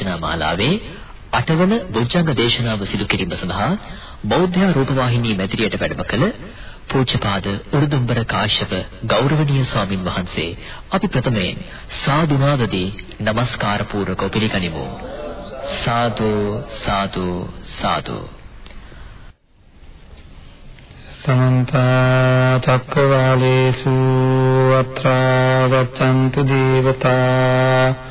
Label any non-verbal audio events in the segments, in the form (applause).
නිවන් මාර්ග ධර්ම දේශනා මාලාවේ අටවන බොජ්ජංග දේශනාව සිදු කිරීම සඳහා බෞද්ධ රූපවාහිනී මැදිරියට වැඩම කළ පූජ්‍යපාද උරුදුම්බර කාශ්‍යප ගෞරවනීය ස්වාමින් වහන්සේ අපි ප්‍රථමයෙන් සාදුනාදදී নমස්කාර පූර්වක පිළිගනිමු. සාදු සාදු සාදු. සමන්ත චක්කවාලේසු අත්‍රා ගච්ඡන්තු දේවතා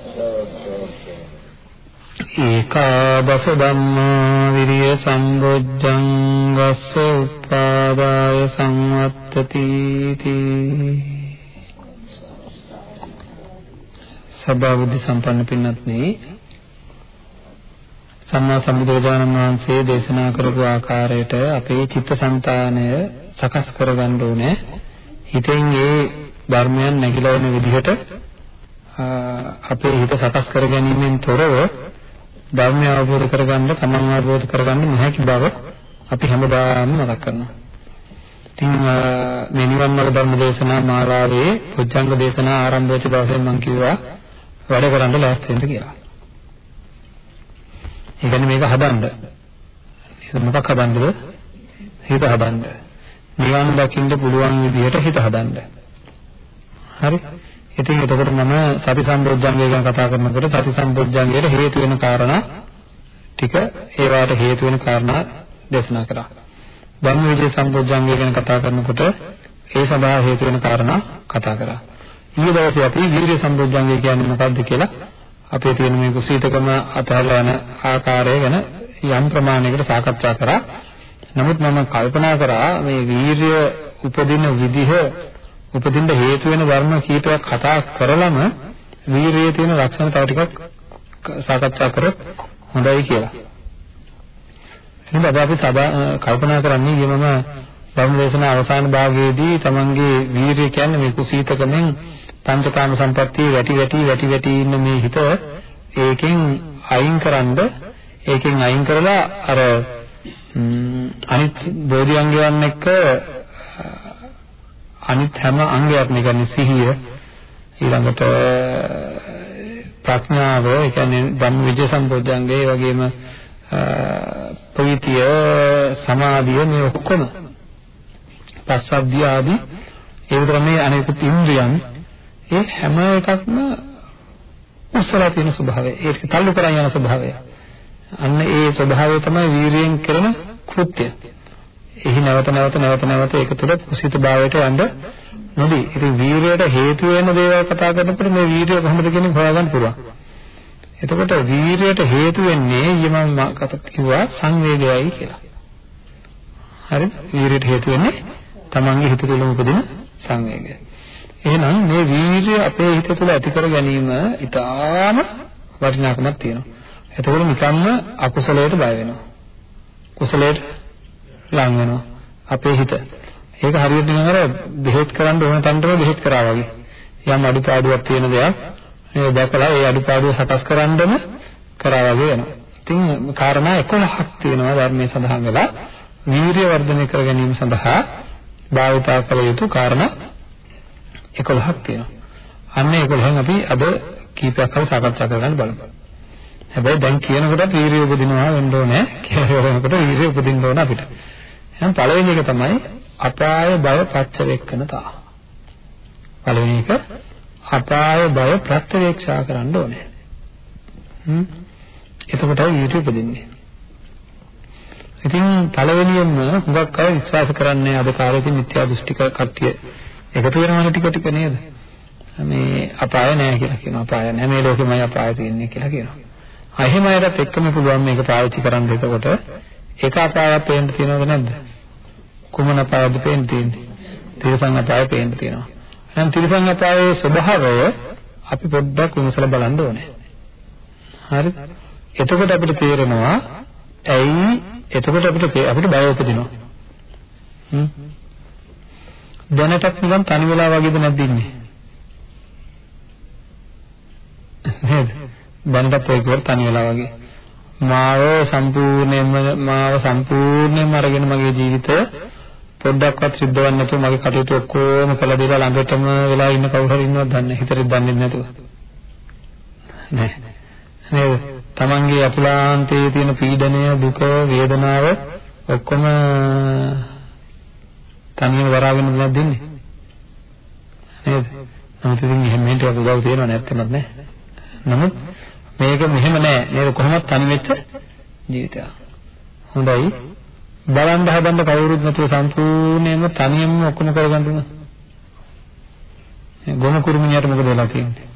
ඒකාදස ධම්මා විරිය සම්බොජ්ජං ගස්ස උපාදාය සංවත්තති සබ්බවුද්ධ සම්පන්න පින්වත්නි සම්මා සම්බුදුරජාණන් වහන්සේ දේශනා කරපු ආකාරයට අපේ චිත්තසංතානය සකස් කරගන්න ඕනේ. හිතෙන් ඒ ධර්මයන් නැగిලා එන විදිහට අපේ හිත සකස් කර ගැනීමෙන් තොරව ධර්මය අවබෝධ කරගන්න, තමන් අවබෝධ කරගන්න නොහැකි බව අපි හැමදාම මතක් කරනවා. ඉතින් මේ නිවන් මාර්ග ධර්ම දේශනා මාලාවේ පුජ්ජංග දේශනා ආරම්භ වෙච්ච දවසේ මම කිව්වා වැඩ කරන්න ලෑස්ති වෙන්න කියලා. ඒ කියන්නේ මේක හදන්න. මොකක් හදන්නද? හිත හදන්න. නිවන් දකින්න පුළුවන් විදිහට හිත හදන්න. හරි? ඉතින් එතකොට මම සති සම්බොජ්ජංගය ගැන කතා කරනකොට සති සම්බොජ්ජංගයට හේතු වෙන කාරණා ටික ඒවට හේතු වෙන කාරණා දේශනා කරා. ධම්මවිජය සම්බොජ්ජංගය ගැන කතා කරනකොට ඒ සඳහා හේතු වෙන කාරණා කතා කරා. ඊයේ දවසේ අපි වීර්ය සම්බොජ්ජංගය කියන්නේ මොකක්ද කියලා අපේ තියෙන මේ කුසීතකම අතහැරලා යන ආකාරය ගැන යම් ප්‍රමාණයකට සාකච්ඡා කරා. නමුත් මම කල්පනා කරා මේ වීරිය උපදින විදිහ උපදින්න හේතු වෙන ධර්ම කීපයක් කතා කරලම වීරියේ තියෙන ලක්ෂණ තව ටිකක් සාකච්ඡා කරොත් හොඳයි කියලා. එහෙනම් අද අපි සදා කල්පනා කරන්නේ ඊමම ධර්ම දේශනා අවසාන භාගයේදී තමන්ගේ වීරිය කියන්නේ මේ කුසීතකමෙන් පංචකාම සම්පත්තිය වැටි වැටි වැටි වැටි ඉන්න මේ හිත ඒකෙන් අයින්කරනද ඒකෙන් අයින් කරලා අර අනිත් බෝධි අංගයන් එක්ක අනිත් හැම අංගයක්ම කියන්නේ සිහිය ඊළඟට ප්‍රඥාව ඒ කියන්නේ ධම්මවිජය සම්බෝධංගය ඒ වගේම ප්‍රීතිය සමාධිය මේ ඔක්කොම පස්සද්ධිය ආදී ඒ විතර මේ අනිකුත් ඉන්ද්‍රියන් ඒ හැම එකක්ම උස්සලා තියෙන ස්වභාවය. ඒක තල්ලු කරන් යන ස්වභාවය. අන්න ඒ ස්වභාවය තමයි වීරියෙන් කරන කෘත්‍ය. එහි නැවත නැවත නැවත නැවත ඒක තුළ කුසිත භාවයට යන්න නොදී. ඉතින් වීරියට හේතු වෙන දේවල් කතා කරනකොට මේ වීරිය කොහොමද කියන්නේ හොයාගන්න පුළුවන්. එතකොට වීරියට හේතු වෙන්නේ යමම කතා කිව්වා සංවේගයයි කියලා. හරිද? වීරියට හේතු වෙන්නේ තමන්ගේ හිත තුළ උපදින සංවේගය. එහෙනම් මේ වීර්යය අපේ හිත තුළ ඇති කර ගැනීම ඉතාම වටිනාකමක් තියෙනවා. එතකොට නිකම්ම අකුසලයට බය වෙනවා. කුසලයට ලං වෙනවා අපේ හිත. ඒක හරියට නිකන් අර බෙහෙත් කරන්න ඕන තන්ටම බෙහෙත් කරා වගේ. යම් අඩුපාඩුවක් තියෙන දෙයක් මේ දැකලා ඒ අඩුපාඩුව සකස් කරන්නම කරා වගේ වෙනවා. ඉතින් කාරණා 11ක් තියෙනවා ධර්මයේ සඳහන් වෙලා වීර්ය වර්ධනය කර ගැනීම සඳහා භාවිතා කළ යුතු කාරණා 11ක් තියෙනවා. අන්න 11න් අපි අද කීපයක් හරි සාකච්ඡා කරගන්න බලමු. හැබැයි දැන් කියනකොට වීරිය උපදිනවා වෙන්න ඕනේ කියලා කියනකොට වීරිය උපදින්න ඕන අපිට. එහෙනම් පළවෙනි එක තමයි අපාය බය ප්‍රත්‍යවේක්ෂණතා. පළවෙනි එක අපාය බය ප්‍රත්‍යවේක්ෂා කරන්න ඕනේ. හ්ම්. එතකොටයි වීරිය උපදින්නේ. ඉතින් පළවෙනියෙන්ම හුඟක් අය විශ්වාස කරන්නේ අද කාලේ මිත්‍යා දෘෂ්ටික කට්ටිය එකතු වෙනවනේ ටික ටික නේද? මේ අපාය නැහැ කියලා කියනවා. අපාය නැහැ මේ ලෝකෙමයි අපාය තියෙන්නේ කියලා කියනවා. ආ එහෙම අයටත් එක්කම පුළුවන් මේක පාවිච්චි කරන්න එතකොට ඒක අපායක් පේන්න තියෙනවද නැද්ද? කුමන අපායද පේන්න තියෙන්නේ? තිරසං අපාය පේන්න තියෙනවා. එහෙනම් තිරසං අපායේ ස්වභාවය අපි පොඩ්ඩක් විමසලා බලන්න ඕනේ. හරිද? එතකොට අපිට තේරෙනවා ඇයි එතකොට අපිට අපිට බය උපදිනවා. හ්ම්. දැනටත් නිකන් තනි වෙලා වගේද නැද්ද ඉන්නේ? නේද? දැනටත් ඒක තනි වෙලා වගේ. මාව සම්පූර්ණයෙන්ම මාව සම්පූර්ණයෙන්ම අරගෙන මගේ ජීවිතය පොඩ්ඩක්වත් සිද්ධ වෙන්නේ නැතුව මගේ කටයුතු ඔක්කොම කළා දීලා ළඟටම වෙලා ඉන්න කවුරු හරි ඉන්නවද දන්නේ හිතරේ දන්නේ නැතුව. නෑ. නේද? තමන්ගේ අතුලාන්තයේ තියෙන පීඩනය දුක වේදනාව ඔක්කොම තනියම වරාගෙන නැද්ද ඉන්නේ නේද? නමුත් ඉතින් එහෙම මෙහෙට උදව් තියෙනව නැත්නම් නෑ. නමුත් මේක මෙහෙම නෑ. නේද? කොහොමද තනි වෙච්ච ජීවිතයක්. හොඳයි. බලන්න හදන්න කවුරුත් නැතුව සම්පූර්ණයෙන්ම තනියම ඔක්කොම කරගන්න උන. ගොම කුරුමිනියට මොකද වෙලා තියෙන්නේ?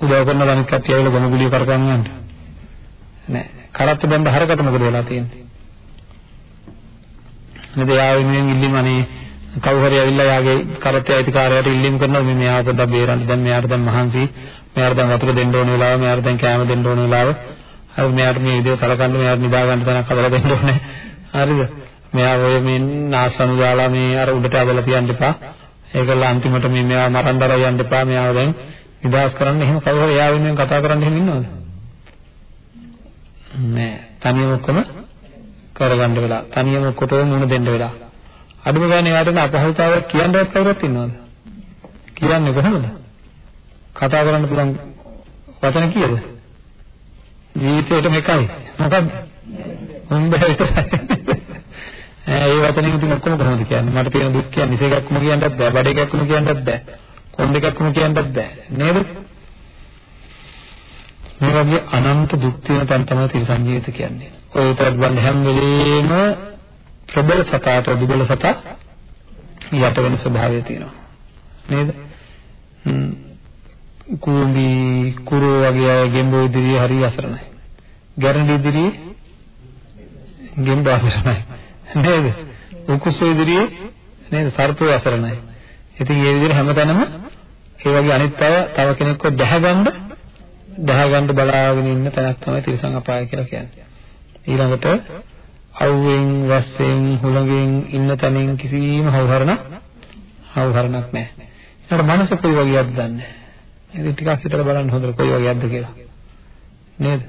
උදව් කරන ළමයි කට්ටිය ඇවිල්ලා ගොම ගුලිය කරකන් යන්න. නෑ. කරත්ත බඳ හරකට මොකද වෙලා තියෙන්නේ? නේද යා වෙනුවෙන් ඉල්ලීම අනේ කවුරු හරි ඇවිල්ලා යාගේ කරත්තේ අයිතිකාරයාට ඉල්ලීම් කරනවා මේ මෙයාව පොඩ්ඩක් බේරන්න දැන් මෙයාට දැන් මහන්සි මෙයාට දැන් වතුර දෙන්න ඕන වෙලාව මෙයාට දැන් කෑම දෙන්න ඕන වෙලාව හරි මෙයාට මේ විදිහට කලකන්න මෙයාට නිදා ගන්න තැනක් හදලා දෙන්න ඕනේ. හරිද? මෙයා ඔය මේ නාසනු දාලා මේ අර උඩට ඇදලා තියන්න එපා. ඒකල අන්තිමට මේ මෙයා මරන්න යන්න එපා. මෙයාව දැන් නිදාස් කරන්න එහෙම කවුරු හරි එයා වෙනුවෙන් කතා කරන්න එහෙම ඉන්නවද? නෑ. තනියම ඔක්කොම කරගන්න වෙලා. තනියම ඔක්කොටම මුණ දෙන්න වෙලා. අඩුම ගානේ එයාට අපහසුතාවයක් කියන්නවත් කවුරුත් ඉන්නවද? කියන්නේ කොහොමද? කතා කරන්න පුළුවන් වචන කීයද? ජීවිතේටම එකයි. මොකද්ද? හොඳ විතරයි. ඒ වචනේ ඉතින් ඔක්කොම කොහොමද කියන්නේ? මට තියෙන දුක් කියන්නේ ඉසේකක්ම කියන්නත් බෑ, බඩ එකක්ම කියන්නත් බෑ. කොන් දෙකක්ම කියන්නත් බෑ. නේද? මේ වගේ අනන්ත දුක් තියෙන තැන තමයි තිරසන් ජීවිත කියන්නේ. ඔය විතරක් බලන්න හැම වෙලේම ප්‍රබල සතාට දුබල සතා යට වෙන ස්වභාවය තියෙනවා. නේද? කුඹි කුරෝ වගේ අය ගෙම්බෝ ඉදිරියේ හරි අසරණයි. ගැරන්ඩි ඉදිරියේ ගෙම්බ අසරණයි. නේද? උකුසෝ ඉදිරියේ නේද සර්පෝ අසරණයි. ඉතින් මේ විදිහට හැමතැනම ඒ වගේ අනිත් අය තව කෙනෙක්ව දැහැගන්න දැහැගන්න බලාගෙන ඉන්න තැනක් තමයි තිරසං අපාය කියලා කියන්නේ. ඊළඟට අවුවෙන් වස්සෙන් හුළඟෙන් ඉන්න තැනින් කිසිම හවුහරණක් හවුහරණක් නැහැ. ඒකට මනස කොයි වගේද දන්නේ ඉතින් ටිකක් හිතලා බලන්න හොඳට කොයි වගේක්ද කියලා. නේද?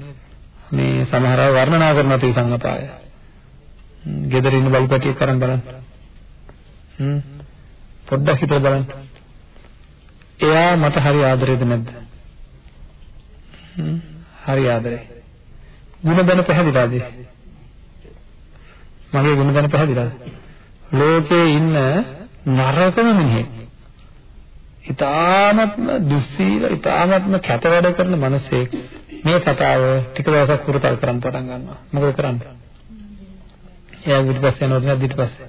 මේ සමහර අය වර්ණනා කරනවා තී සංගතය. ගෙදර ඉන්න බලුපැටියෙක් කරන් බලන්න. හ්ම්. පොඩ්ඩක් හිතලා බලන්න. එයා මට හරි ආදරේද නැද්ද? හ්ම්. හරි ආදරේ. ಗುಣ දැන පැහැදිලාද? මගේ ಗುಣ දැන පැහැදිලාද? ලෝකේ ඉන්න නරකම මිනිහෙක්. ඉතාමත්ම දුස්සීල ඉතාමත්ම කැත වැඩ කරන මිනිසෙක්. මේ සතාව ටික දවසක් වෘතල් කරන් පටන් ගන්නවා. මොකද කරන්නේ? එයා ඊට පස්සේ යනවා නේද ඊට පස්සේ.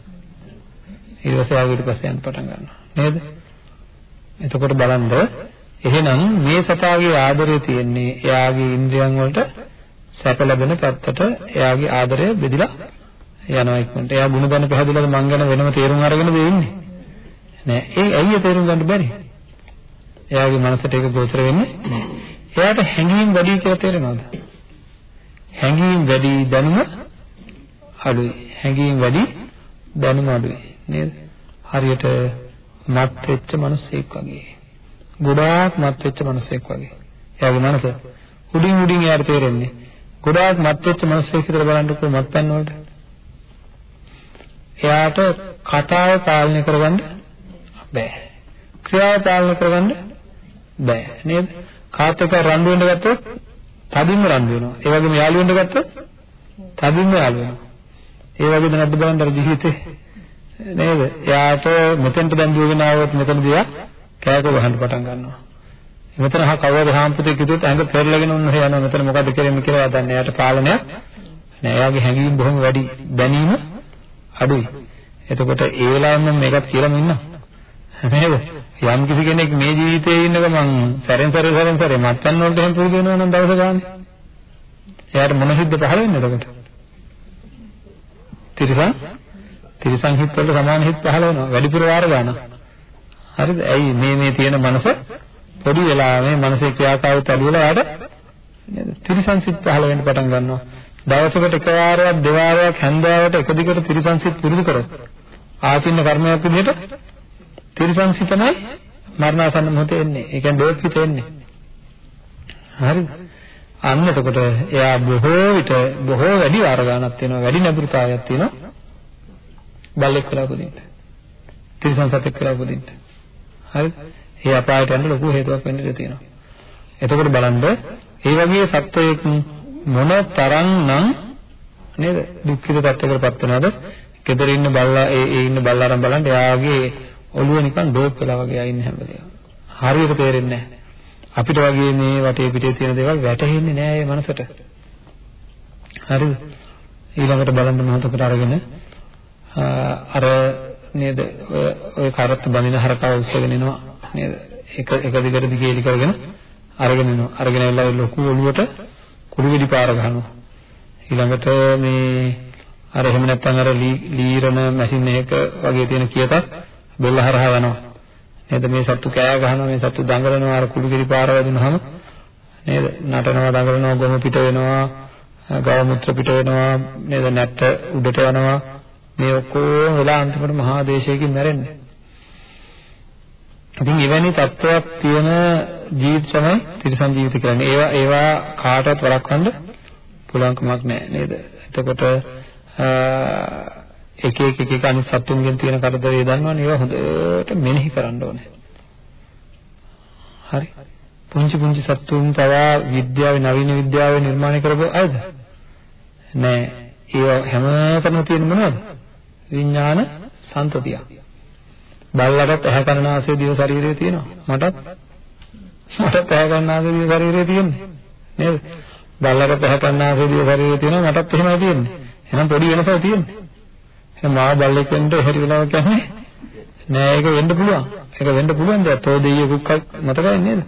ඊට පස්සේ ආව ඊට පස්සේ යන්න පටන් ගන්නවා. නේද? එතකොට බලන්න. එහෙනම් මේ සතාගේ ආදරය තියෙන්නේ එයාගේ ඉන්ද්‍රියන් වලට සැප ලැබෙන පැත්තට එයාගේ ආදරය බෙදලා යනවා ඉක්මනට එයා ಗುಣධන පහදලා මං ගැන වෙනම තේරුම් අරගෙන දෙන්නේ. නෑ ඒ ඇයි තේරුම් ගන්න බැරි එයාගේ මනසට ඒක ගෝචර වෙන්නේ නැහැ. එයාට හැඟීම් වැඩි කියලා තේරෙනවද? හැඟීම් වැඩි දැනුම අඩුයි. හැඟීම් වැඩි දැනුම අඩුයි. නේද? හරියට මත් වෙච්ච මිනිසෙක් වගේ. ගොඩාක් මත් වෙච්ච මිනිසෙක් වගේ. එයාගේ මනස උඩින් උඩින් එයාට තේරෙන්නේ. ගොඩාක් මත් වෙච්ච මිනිසෙක් විතර බලන්නකෝ මත්පැන් වලට. එයාට කතාව පාලනය කරගන්න බෑ. ක්‍රියාව පාලනය කරගන්න බෑ නේද? කාත් එක්ක රණ්ඩු වෙන්න ගත්තොත් තදින්ම රණ්ඩු වෙනවා. ඒ වගේම යාළු වෙන්න ගත්තොත් තදින්ම යාළු වෙනවා. ඒ වගේද නැද්ද බලන්න අර ජීවිතේ නේද? එයාට මෙතෙන්ට දැන් දුවගෙන ආවොත් මෙතනදී කෑක වහන්න පටන් ගන්නවා. මෙතන හා කවවද හාම්පුතේ කිව්වොත් ඇඟ පෙරලගෙන උන්න යනවා. මෙතන මොකද්ද කරන්නේ කියලා දන්නේ. එයාට පාලනයක් නෑ. එයාගේ හැඟීම් බොහොම වැඩි. දැනීම අඩුයි. එතකොට ඒ වෙලාවෙම මේකත් කියලාම ඉන්නවා. නේද? යම් කිසි කෙනෙක් මේ ජීවිතේ ඉන්න ගමන් සැරෙන් සැරේ සැරෙන් සැරේ මත්පැන් වලට එහෙම පුරුදු වෙනවා නම් දවස ගානේ. එයාට මොන හිද්ද පහළ වෙන්නේ එතකොට? තිරසං තිරසං හිත් වලට සමාන හිත් පහළ වෙනවා. වැඩිපුර වාර ගන්න. හරිද? ඇයි මේ මේ තියෙන මනස පොඩි වෙලා මේ මනසේ ක්‍රියාකාරීත්වය අඩු වෙලා යාට නේද? තිරසං සිත් පහළ වෙන්න පටන් ගන්නවා. දවසකට එක වාරයක් දෙවාරයක් හැන්දෑවට එක දිගට තිරසං සිත් පුරුදු කරොත් ආචින්න කර්මයක් විදිහට තිරසං සිතමයි මරණාසන්න මොහොතේ එන්නේ. ඒ කියන්නේ දෝක් හිත එන්නේ. හරිද? අන්න එතකොට එයා බොහෝ විට බොහෝ වැඩි වාර ගණනක් තියෙනවා වැඩි නැඹුරුතාවයක් තියෙනවා බල්ලෙක් වෙලා උපදින්න. තිරසං සතෙක් වෙලා උපදින්න. හරිද? ඒ අපායට යන්න ලොකු හේතුවක් වෙන්න ඉඩ තියෙනවා. එතකොට බලන්න ඒ වගේ සත්වයක් මොන තරම්නම් නේද දුක්ඛිත තත්ත්වයකටපත් වෙනවද? gedara ඉන්න බල්ලා ඒ ඒ ඉන්න බල්ලාරන් බලන්න එයාගේ ඔළුව නිකන් ඩෝප් වෙලා වගේ ආ ඉන්නේ හැම වෙලේම. හරියට තේරෙන්නේ නැහැ. අපිට වගේ මේ වටේ පිටේ තියෙන දේවල් වැටහෙන්නේ නැහැ ඒ මනසට. හරිද? ඊළඟට බලන්න මොහොතකට අරගෙන අර නේද ඔය කරත් බඳින හරකාව උස්සගෙන එනවා නේද? එක එක දිගට දිගේලි කරගෙන අරගෙන එනවා. අරගෙන ඇවිල්ලා ලොකු ඔළුවට කුරු වෙඩි පාර ගහනවා. ඊළඟට මේ අර එහෙම නැත්නම් අර ලීරණ මැෂින් එකක වගේ තියෙන කියතක් බෙල්ල හරහා යනවා. නේද මේ සත්තු කෑ ගහනවා මේ සත්තු දඟලනවා අර කුළු කිරි පාර වැදුනහම නේද නටනවා දඟලනවා ගොම පිට වෙනවා ගව මුත්‍ර පිට වෙනවා නේද නැට්ට උඩට යනවා මේ ඔක්කොම වෙලා අන්තිමට මහා දේශයකින් මැරෙන්නේ. ඉතින් එවැනි තත්ත්වයක් තියෙන ජීවිත තමයි තිරසන් ජීවිත කියන්නේ. ඒවා ඒවා කාටවත් වළක්වන්න පුළුවන් කමක් නැහැ නේද? එතකොට එක එක එක එක අනිත් සත්තුන්ගෙන් තියෙන කරදරේ දන්නවනේ ඒවා හොඳට මෙනෙහි කරන්න ඕනේ. හරි. පුංචි පුංචි සත්තුන් පවා විද්‍යාවේ නවීන විද්‍යාවේ නිර්මාණය කරපු අයද? නෑ. ඒවා හැමතැනම තියෙන මොනවද? විඥාන සම්තතිය. බල්ලටත් ඇහැ කන නාසය දිව ශරීරය තියෙනවා. මටත් මටත් ඇහැ කන නාසය දිව ශරීරය තියෙන්නේ. නේද? බල්ලටත් ඇහැ කන නාසය දිව ශරීරය තියෙනවා. මටත් එහෙමයි තියෙන්නේ. එහෙනම් පොඩි වෙනසක් තියෙන්නේ. එහෙනම් මාව බල්ලෙක් වෙන්න හැරි වෙලාව කියන්නේ නෑ ඒක වෙන්න පුළුවන්. ඒක වෙන්න පුළුවන් දෙයක්. තෝ දෙයිය කුක්කක් මතකයි නේද?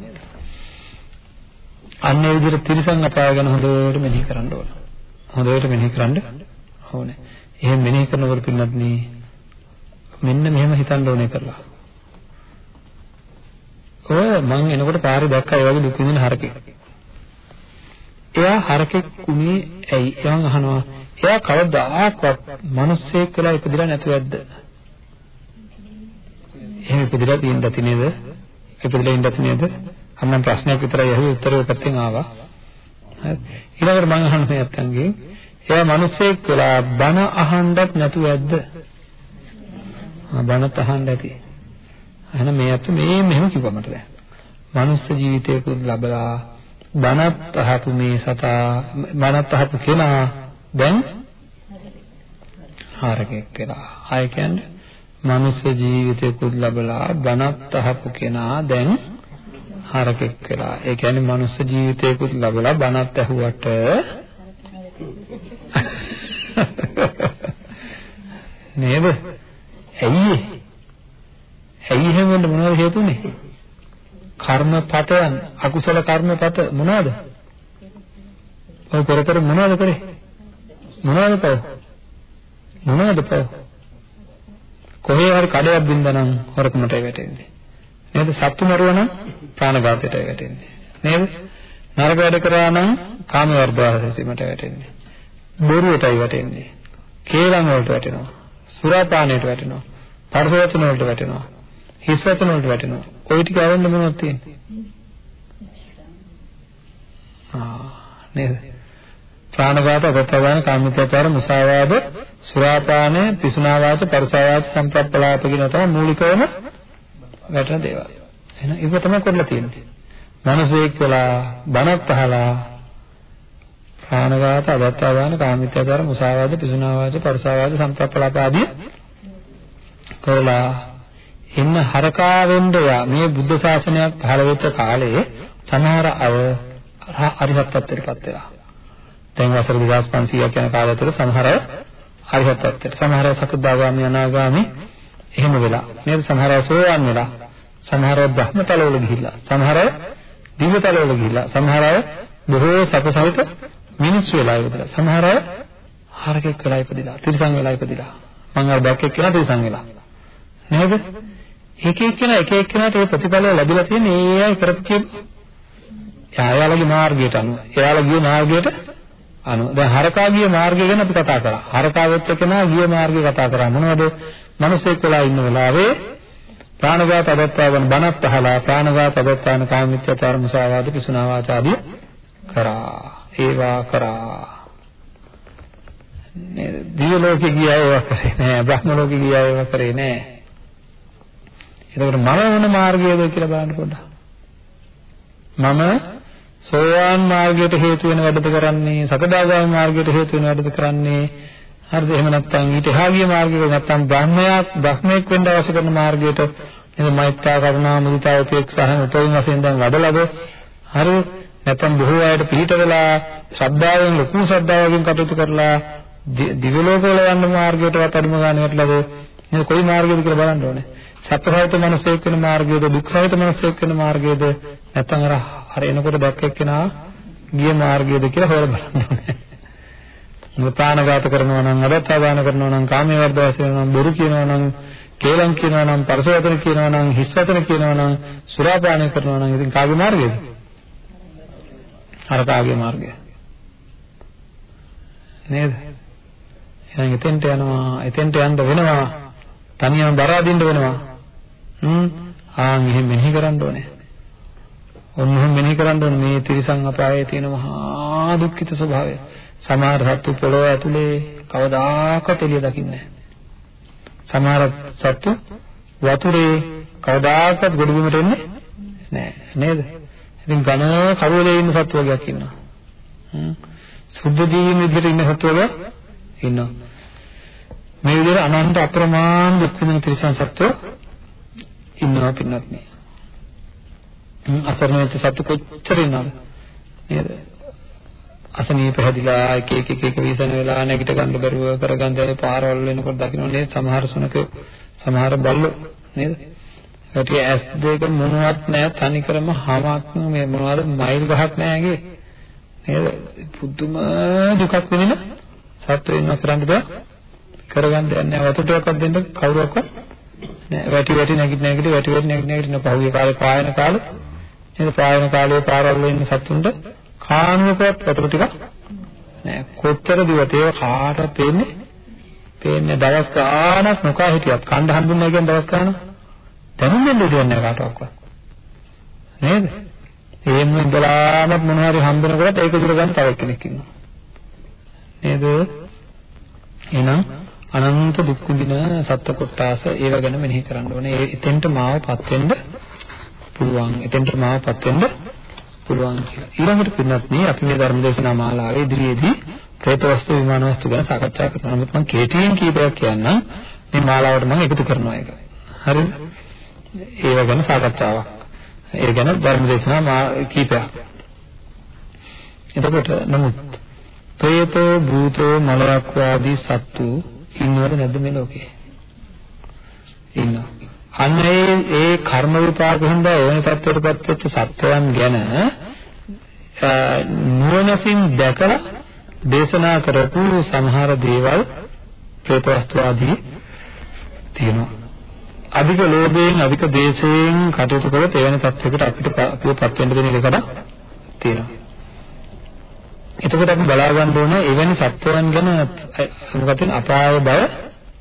අන්න ඒ විදිහට තිරසං අපාය ගැන හොඳට මෙනෙහි කරන්න ඕන. හොඳට මෙනෙහි කරන්න ඕනේ. එහෙම මෙනෙහි කරනකොට පින්නත් නේ මෙන්න මෙහෙම හිතන්න ඕනේ කරලා. ඔය මං එනකොට පාරේ දැක්කා ඒ වගේ දුක් විඳින හරකෙක්. එයා හරකෙක් උනේ ඇයි? එවන් අහනවා එයා කවදාකවත් මිනිස්සෙක් වෙලා ඉපදිලා නැතුවද? එහෙම ඉපදිලා තියෙන්න ඇති නේද? ඉපදිලා ඉන්න ඇති නේද? අම්මන් ප්‍රශ්නයක් විතරයි අහුවේ උත්තරේ පැත්තෙන් ආවා. හරි. ඊළඟට මම අහන්නේ නැත්තන්ගේ එයා මිනිස්සෙක් වෙලා බණ අහන්නත් නැතුවද? ආ බණත් අහන්න ඇති. එහෙනම් මේ අත මේ මෙහෙම කිව්වා මට දැන්. මනුස්ස ජීවිතයකුත් ලැබලා බණත් අහපු මේ සතා බණත් අහපු කෙනා දැන් හරකෙක් වෙලා. ආය කියන්නේ මනුස්ස ජීවිතයකුත් ලැබලා බණත් අහපු කෙනා දැන් හරකෙක් වෙලා. ඒ කියන්නේ මනුස්ස ජීවිතයකුත් ලැබලා බණත් ඇහුවට (laughs) නේද? ඇයි ඇයි එහෙම වෙන්න මොනවද හේතුනේ? කර්මපතයන් අකුසල කර්මපත මොනවද? ඔය පෙර පෙර මොනවද කරේ? මොනවද පව? මොනවද පව? කොහේ හරි කඩයක් බින්දනම් හොරකමටයි වැටෙන්නේ. නේද? සත්තු මරුවා නම් ප්‍රාණඝාතයටයි වැටෙන්නේ. නේද? නරක වැඩ කරා නම් කාම වර්ධවසීමට වැටෙන්නේ. බොරුවටයි වැටෙන්නේ. කේලම් වලට වැටෙනවා. සුරාපානයට වැටෙනවා. පරස වචන වලට වැටෙනවා. හිස් වචන වලට වැටෙනවා. ওই ටික අරන්න මොනවද තියෙන්නේ? ආ නේද? ප්‍රාණඝාත, අගතවන, කාමිතාචාර, මුසාවාද, සුරාපානය, පිසුනාවාච, පරසාවාච, සම්ප්‍රප්පලාප කියන තමයි මූලිකවම වැටෙන දේවල්. එහෙනම් ඒක තමයි කරලා තියෙන්නේ. මනසෙක් වෙලා බණක් අහලා ප්‍රාණඝාත, අගතවන, කාමිතාචාර, මුසාවාද, පිසුනාවාච, පරසාවාච, සම්ප්‍රප්පලාප ආදී කරලා එන්න හරකා වෙන්න යා මේ බුද්ධ ශාසනයක් පහළ වෙච්ච කාලේ සමහර අය අරිහත් ත්වයටපත් වෙලා. දැන් වසර 2500ක් යන කාලය තුළ සමහර අය අරිහත් ත්වයට සමහර අය සකදාගාමි අනාගාමි. එහෙම වෙලා. නේද? සමහර අය සෝවාන් වෙලා. සමහර අය බ්‍රහ්මතලවල ගිහිල්ලා. සමහර අය දිව්‍යතලවල ගිහිල්ලා. සමහර අය බොහෝ සැපසහිත මිනිස් වෙලා ඉපදලා සමහර අය හරකෙක් වෙලා ඉපදිලා. තිරිසන් වෙලා ඉපදිලා. මම අර දැක්කේ කියලා තිරිසන් වෙලා. නේද? එක එක්කෙනා එක එක්කෙනාට ඒ ප්‍රතිඵලය ලැබිලා තියෙන්නේ. ඒ අය කරපු කේ එයාලගේ මාර්ගයට අනුව. එයාලා ගිය මාර්ගයට අනුව දැන් හරකා ගිය මාර්ගය ගැන අපි කතා කරා. හරකා වෙච්ච කෙනා ගිය මාර්ගය කතා කරා. මොනවද? මිනිසෙක් වෙලා ඉන්න වෙලාවේ ප්‍රාණඝාත අදත්තාවන බණත් අහලා ප්‍රාණඝාත අදත්තාන කාමමිත්‍යාචාර මුසාවාද පිසුනා වාචාදී කරා. ඒවා කරා. නේද දිව්‍ය ලෝකේ ගියා ඒවා කරේ නෑ. බ්‍රහ්ම ලෝකේ ගියා ඒවා කරේ නෑ. එතකොට මම මොන මාර්ගයද කියලා බලන්න පොඩ්ඩක්. මම සෝවාන් මාර්ගයට හේතු වෙන වැඩද කරන්නේ සකදාගාමී මාර්ගයට හේතු වෙන වැඩද කරන්නේ. හරිද? එහෙම නැත්නම් ඊට එහා ගිය මාර්ගයක නැත්නම් බ්‍රහ්මයක් බ්‍රහ්මයක් වෙන්න අවශ්‍ය කරන මාර්ගයට. නේද මෛත්‍රා කරුණා මුදිතා උපේක්ෂා හැම උපරිම වශයෙන් දැන් වඩලාද? හරිද? නැත්නම් බොහෝ අයට පිළිට වෙලා ශ්‍රද්ධාවෙන් ලොකු ශ්‍රද්ධාවකින් කටයුතු කරලා දිව්‍ය ලෝකවල යන්න මාර්ගයටවත් අඩුම ගන්න වැටලාද නේද කොයි මාර්ගයද කියලා බලන්න ඕනේ. සත්‍යසහිත මනසෙක් වෙන මාර්ගයද දුක්සහිත මනසෙක් වෙන මාර්ගයද නැත්නම් අර අර එනකොට දැක්ක එක්කෙනා ගිය මාර්ගයද කියලා හොයලා බලන්න ඕනේ ප්‍රාණඝාත කරනවා නම් අදත්තාදාන කරනවා නම් කාමයේ වර්ධවස වෙනවා නම් බොරු කියනවා නම් කේලම් කියනවා නම් පරසවචන කියනවා නම් හිස් වචන කියනවා නම් සුරාපානය කරනවා නම් ඉතින් කාගේ මාර්ගයද? අර කාගේ මාර්ගය. නේද? එහෙනම් එතෙන්ට යනවා එතෙන්ට යන්න වෙනවා තනියම බර අදින්න වෙනවා. හ්ම් ආන් එහෙම මෙනෙහි කරන්න ඕනේ. ඔන්නෝම මෙනෙහි කරන්න ඕනේ මේ තිරිසන් අපායේ තියෙන මහා දුක්ඛිත ස්වභාවය. සමහර සත්තු පොළොව ඇතුලේ කවදාකවත් එළිය දකින්නේ නැහැ. සමහර සත්තු වතුරේ කවදාකවත් ගොඩබිමට එන්නේ නැහැ නේද? ඉතින් ඝන කරුවලේ ඉන්න සත්තු වර්ගයක් ඉන්නවා. හ්ම්. සුද්ධ ජීවීන් විදිහට ඉන්න සත්තු වර්ග ඉන්නවා. මේ විදිහට අනන්ත අප්‍රමාණ දුක් විඳින තිරිසන් සත්තු ඉන්නවා පින්නත් නේ. අසරණ වෙච්ච සත්තු කොච්චර ඉන්නවද? නේද? අසනීප හැදිලා එක එක එක එක වීසන වෙලා නැගිට ගන්න බැරුව කරගන්න ඒ පාරවල් වෙනකොට දකින්න නේද? සමහර සුනක සමහර බල්ලෝ නේද? ඒකට ඇස් දෙක මොනවත් නැහැ තනිකරම හමක් මේ මොනවද? මයිල් ගහක් නැහැ නේද? පුදුම දුකක් වෙනින සත්ත්ව වෙන කරන්න බෑ කරගන්න දෙයක් නැහැ. වතුරටවත් දෙන්න කවුරක්වත් නෑ වැටි වැටි නැගිට නැගිට වැටි වැටි නැගිට නැගිට පහුගිය කාලේ පායන කාලේ. නේද පායන කාලේ පාරවල් වෙන්න සත්තුන්ට කානුවකවත් වතුර ටිකක් නෑ කොච්චර දිවත ඒක කාටවත් පේන්නේ පේන්නේ දවස් ගාණක් නොකා හිටියත්. කණ්ඩ හම්බුනේ නැහැ කියන දවස් ගාණ දැනුම් දෙන්න දෙන්නේ නැහැ කාටවත්. නේද? එහෙම ඉඳලාම මොන හරි හම්බෙනකොට ඒක දුර ගන්න තව කෙනෙක් ඉන්නවා. නේද? එහෙනම් අනන්ත දුක් විඳින සත්ත්ව කොටාස ඒව ගැන මෙනෙහි කරන්න ඕනේ. ඒ එතෙන්ට මාවපත් වෙන්න පුළුවන්. එතෙන්ට මාවපත් වෙන්න පුළුවන් කියලා. ඊළඟට පින්නත් මේ අපි මේ ධර්ම දේශනා මාලාවේ ඉදිරියේදී ප්‍රේත වස්තු විමාන වස්තු ගැන සාකච්ඡා කරනවා. නමුත් මම කේටියෙන් කීපයක් කියන්නම්. මේ මාලාවට මම එකතු කරනවා ඒක. හරිද? ඒව ගැන සාකච්ඡාවක්. ඒ ගැන ධර්ම දේශනා කීපයක්. එතකොට නමුත් ප්‍රේතෝ භූතෝ මලයක් වාදී සත්තු ඉන්නවද නැද්ද මේ ලෝකේ? ඉන්නවා. අන්න ඒ ඒ කර්ම විපාක හින්දා එවැනි තත්ත්වයකටපත් වෙච්ච සත්වයන් ගැන නුවණසින් දැකලා දේශනා කරපු සමහර දේවල් ප්‍රේත වස්තු ආදී තියෙනවා. අධික ලෝභයෙන් අධික දේශයෙන් කටයුතු කරොත් එවැනි තත්ත්වයකට අපිට අපිවපත් වෙන්න දෙන එකකට තියෙනවා. එතකොට අපි බලා ගන්න ඕනේ එවැනි සත්වයන් ගැන මොකක්ද අපාය බව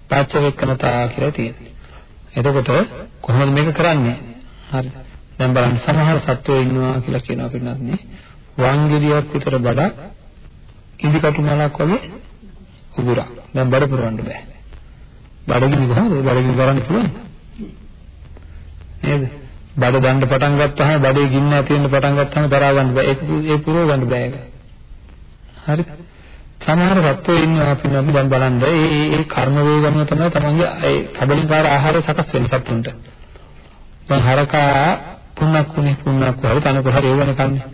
පාච්චවෙක්කනතා කියලා තියෙනවා. එතකොට කොහොමද මේක කරන්නේ? හරි. දැන් බලන්න සමහර සත්වෝ ඉන්නවා කියලා කියනවා පින්නත් නේ. වංගිරියක් විතර බඩක් ඉදි කටු මලක් වගේ උගුරා. දැන් බඩ පුරවන්න බෑ. බඩගිනි කොහොමද? බඩගිනි කරන්න පුළුවන්. නේද? බඩ දණ්ඩ පටන් ගත්තාම බඩේ ගින්න ඇති වෙන්න පටන් ගත්තාම දරා ගන්න බෑ. ඒක ඒ පුරව ගන්න බෑ ඒක. හරිද? සමහර සත්වෝ ඉන්නවා අපි නම් දැන් බලන්න ඒ ඒ ඒ කර්ම වේගම තමයි තමන්ගේ ඒ කබලින්කාර ආහාරය සකස් වෙන සත්තුන්ට. දැන් හරකා පුන්නක් කුණේ පුන්නක් වල තනකො හරි ඒ වෙනකන්නේ.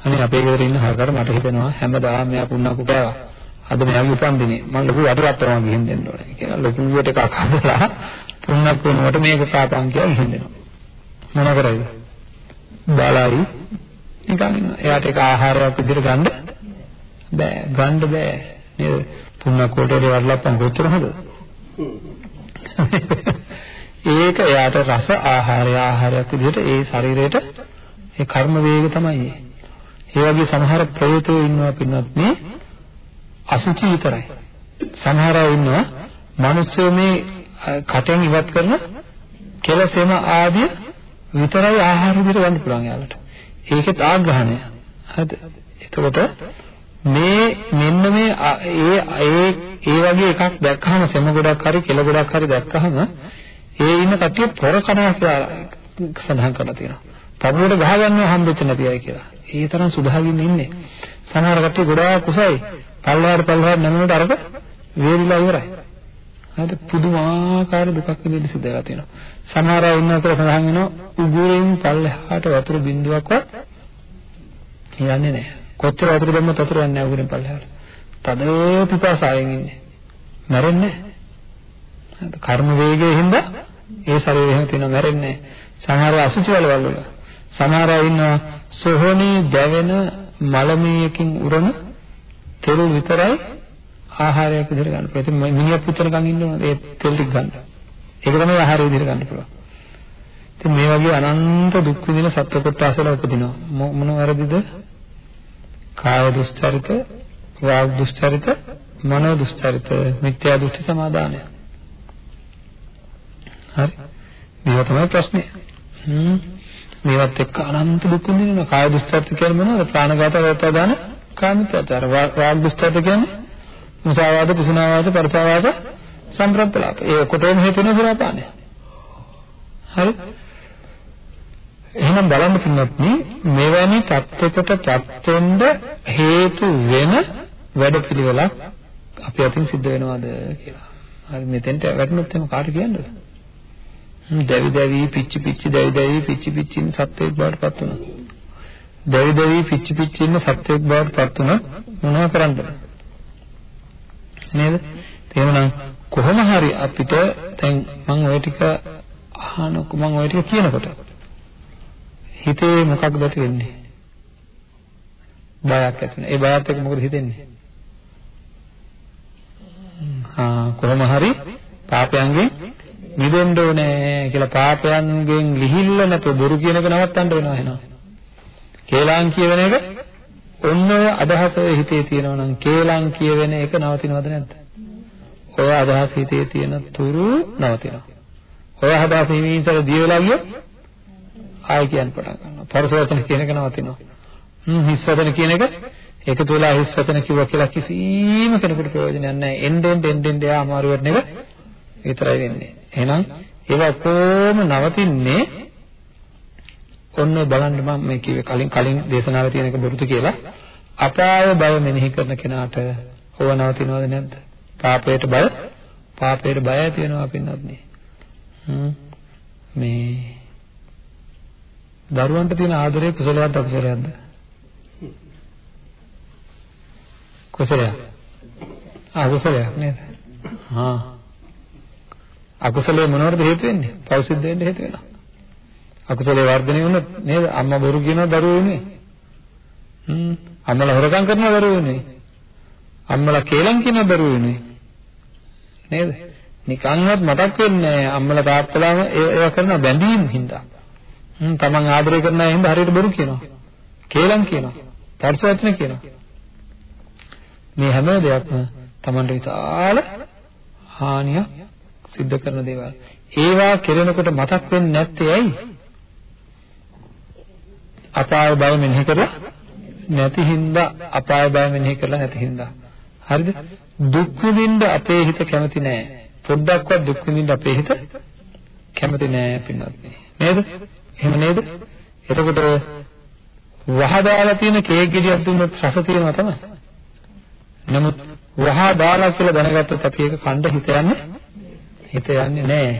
අනේ අපේ ගෙදර ඉන්න හරකට මට හිතෙනවා හැමදාම මෙයා පුන්නක් කෑවා. අද මෙයාගේ උපන්දිනේ මම ලොකු වටරත්තරම ගිහින් දෙන්න ඕනේ කියලා ලොකු වට එකක් හදලා තුනක් වෙනකොට මේක කාපන් කියලා හිතෙනවා. මොන කරයිද? බාලාරි නිකන් ඉන්නවා. එයාට ඒක ආහාරයක් විදිහට ගන්න බෑ. ගන්න බෑ. නේද? තුනක් කොටේ වඩලප්පන් කොච්චර හොඳද? ඒක එයාට රස ආහාරය ආහාරයක් විදිහට ඒ ශරීරයට ඒ කර්ම වේග තමයි. ඒ වගේ සමහර ප්‍රේතයෝ ඉන්නවා පින්නත් මේ අසුචි විතරයි. සමහර අය ඉන්නවා මිනිස්සු මේ කටෙන් ඉවත් කරන කෙලසෙම ආදී විතරයි ආහාර විදිහට ගන්න පුළුවන් යාලට. ඒකෙත් ආග්‍රහණය. හරිද? එතකොට මේ මෙන්න මේ ඒ ඒ ඒ වගේ එකක් දැක්කහම සෙම ගොඩක් හරි කෙල ගොඩක් හරි දැක්කහම ඒ ඉන්න කට්ටිය පොර කනවා කියලා සඳහන් කරලා තියෙනවා. පපුවට ගහ ගන්නවා හම්බෙච්ච නැති අය කියලා. ඒ තරම් සුභාගින් ඉන්නේ. සමහර කට්ටිය ගොඩාක් කුසයි. පල්ලෙහාට පල්ලෙහාට නැමනට අරක වේලිලා ඉවරයි. හරිද? පුදුමාකාර දුකක් විඳින්න සිද්ධ වෙලා තියෙනවා. සමහර අය ඉන්නවා කියලා සඳහන් වෙනවා උගුරෙන් පල්ලෙහාට වතුර බින්දුවක්වත් යන්නේ නැහැ. කොච්චර වතුර දැම්මත් වතුර යන්නේ නැහැ උගුරෙන් පල්ලෙහාට. තද පිපාසයෙන් ඉන්නේ. මැරෙන්නේ නැහැ. කර්ම වේගයෙන් හින්දා ඒ ශරීරය එහෙම තියෙනවා මැරෙන්නේ නැහැ. සමහර අසුචි වලවල් වල සමහර අය ඉන්නවා සොහොනේ දැවෙන මලමියකින් උරන තෙල් විතරයි ආහාරයක් විදිහට ගන්න පුළුවන්. ඉතින් මිනිහක් පුච්චනකම් ඉන්නවනේ ඒ තෙල් ටික ගන්න. ඒක තමයි ආහාරය විදිහට ගන්න පුළුවන්. ඉතින් මේ වගේ අනන්ත දුක් විඳින සත්ව කොටසල උපදිනවා. මොන වැරදිද? කාය දුස්චරිත, වාග් දුස්චරිත, මනෝ දුස්චරිත, මිත්‍යා දෘෂ්ටි සමාදානය. හරි. මේවා තමයි ප්‍රශ්නේ. හ්ම්. මේවත් එක්ක අනන්ත දුක් විඳිනවා. කාය දුස්චරිත කියන්නේ මොනවද? ප්‍රාණඝාත, වේතදාන, කාමිතාචාර. වාග් දුස්චරිත කියන්නේ මුසාවාද, පුසුනාවාද, පරසාවාද, සම්ප්‍රප්පලාප. ඒ ඔකොටම හේතු වෙන සුරාපානය. හරි? එහෙනම් බලන්න පින්නත් මෙවැනි தත්ත්වයකට තත්ත්වෙන්ද හේතු වෙන වැඩපිළිවෙලක් අපි අතින් සිද්ධ වෙනවද කියලා. හරි මෙතෙන්ට වැටුනොත් එහෙම කාට කියන්නද? දැවි දැවි පිච්චි පිච්චි දැවි දැවි පිච්චි පිච්චි ඉන්න සත්‍යයක් බවට පත් වෙනවා. දැවි දැවි පිච්චි පිච්චි ඉන්න සත්‍යයක් බවට පත් වුණොත් මොනවා කරන්නද? නේද? එහෙමනම් කොහොම හරි අපිට දැන් මම ওই ටික අහනකො මම ওই ටික කියනකොට හිතේ මොකක්ද ඇති වෙන්නේ? බයක් ඇති වෙනවා. ඒ බයත් එක්ක මොකද හිතෙන්නේ? ආ කොහොම හරි පාපයන්ගෙන් මිදෙන්න ඕනේ කියලා පාපයන්ගෙන් ලිහිල්ල නැතුව බොරු කියන එක නවත්තන්න වෙනවා එහෙනම්. කේලම් කියවෙන එක ඔන්න ඔය අදහස හිතේ තියෙනවා නම් කේලම් කියවෙන එක නවතිනවද නැද්ද? ඔය අදහස හිතේ තියෙන තුරු නවතිනවා. ඔය අදහස හිමින්සල දිය වෙලා ගියොත් ආය කියන්න පටන් ගන්නවා. පරසවචන කියන එක නවතිනවා. හ්ම් හිස් වචන කියන එක එකතු වෙලා හිස් වචන කිව්වා කියලා කිසිම කෙනෙකුට ප්‍රයෝජනයක් නැහැ. එන්නෙන් එන්නෙන් එයා අමාරු වෙන එක විතරයි වෙන්නේ. එහෙනම් ඒවා කොහොම නවතින්නේ? ඔන්න බලන්න මම මේ කිව්වේ කලින් කලින් දේශනාවේ තියෙන එක බොරුද කියලා. අපාය බය මෙනෙහි කරන කෙනාට ඕව නවතිනවද නැද්ද? පාපයට බය පාපයට බය ඇති වෙනවා පින්නත් නේ. හ්ම් මේ දරුවන්ට තියෙන ආදරේ කුසලයක්ද අකුසලයක්ද? කුසලයක්. අකුසලයක් නේද? හා. අකුසලයේ මොනවද හේතු වෙන්නේ? පෞසිද්ධ වෙන්න හේතු වෙනවා. අකුසලයේ වර්ධනය වුණොත් නේද? අම්මා බොරු කියනවා දරුවෝ වෙන්නේ. හ්ම්. අම්මලා හොරකම් කරනවා දරුවෝ වෙන්නේ. අම්මලා කේලම් කියනවා දරුවෝ වෙන්නේ. නේද? නිකන්වත් මතක් වෙන්නේ නැහැ අම්මලා තාත්තලාම ඒවා කරන බැඳීම් හින්දා. හ්ම් තමන් ආදරය කරන අය හින්දා හරියට බොරු කියනවා. කේලම් කියනවා. පරිසවචන කියනවා. මේ හැම දෙයක්ම තමන්ට විශාල හානියක් සිද්ධ කරන දේවල්. ඒවා කෙරෙනකොට මතක් වෙන්නේ නැත්තේ ඇයි? අපාය බව මෙනෙහි කරලා නැති හින්දා අපාය බව මෙනෙහි කරලා නැති හින්දා. හරිද? දුක් විඳින්න අපේ හිත කැමති නෑ. පොඩ්ඩක්වත් දුක් විඳින්න අපේ හිත කැමති නෑ පින්වත් නේද? එහෙම නේද? එතකොට වහ දාලා තියෙන කේක් ගෙඩියක් දුන්නොත් රස තියෙනවා තමයි. නමුත් වහ දාලා කියලා දැනගත්තොත් අපි ඒක කණ්ඩ හිත යන්නේ හිත යන්නේ නැහැ.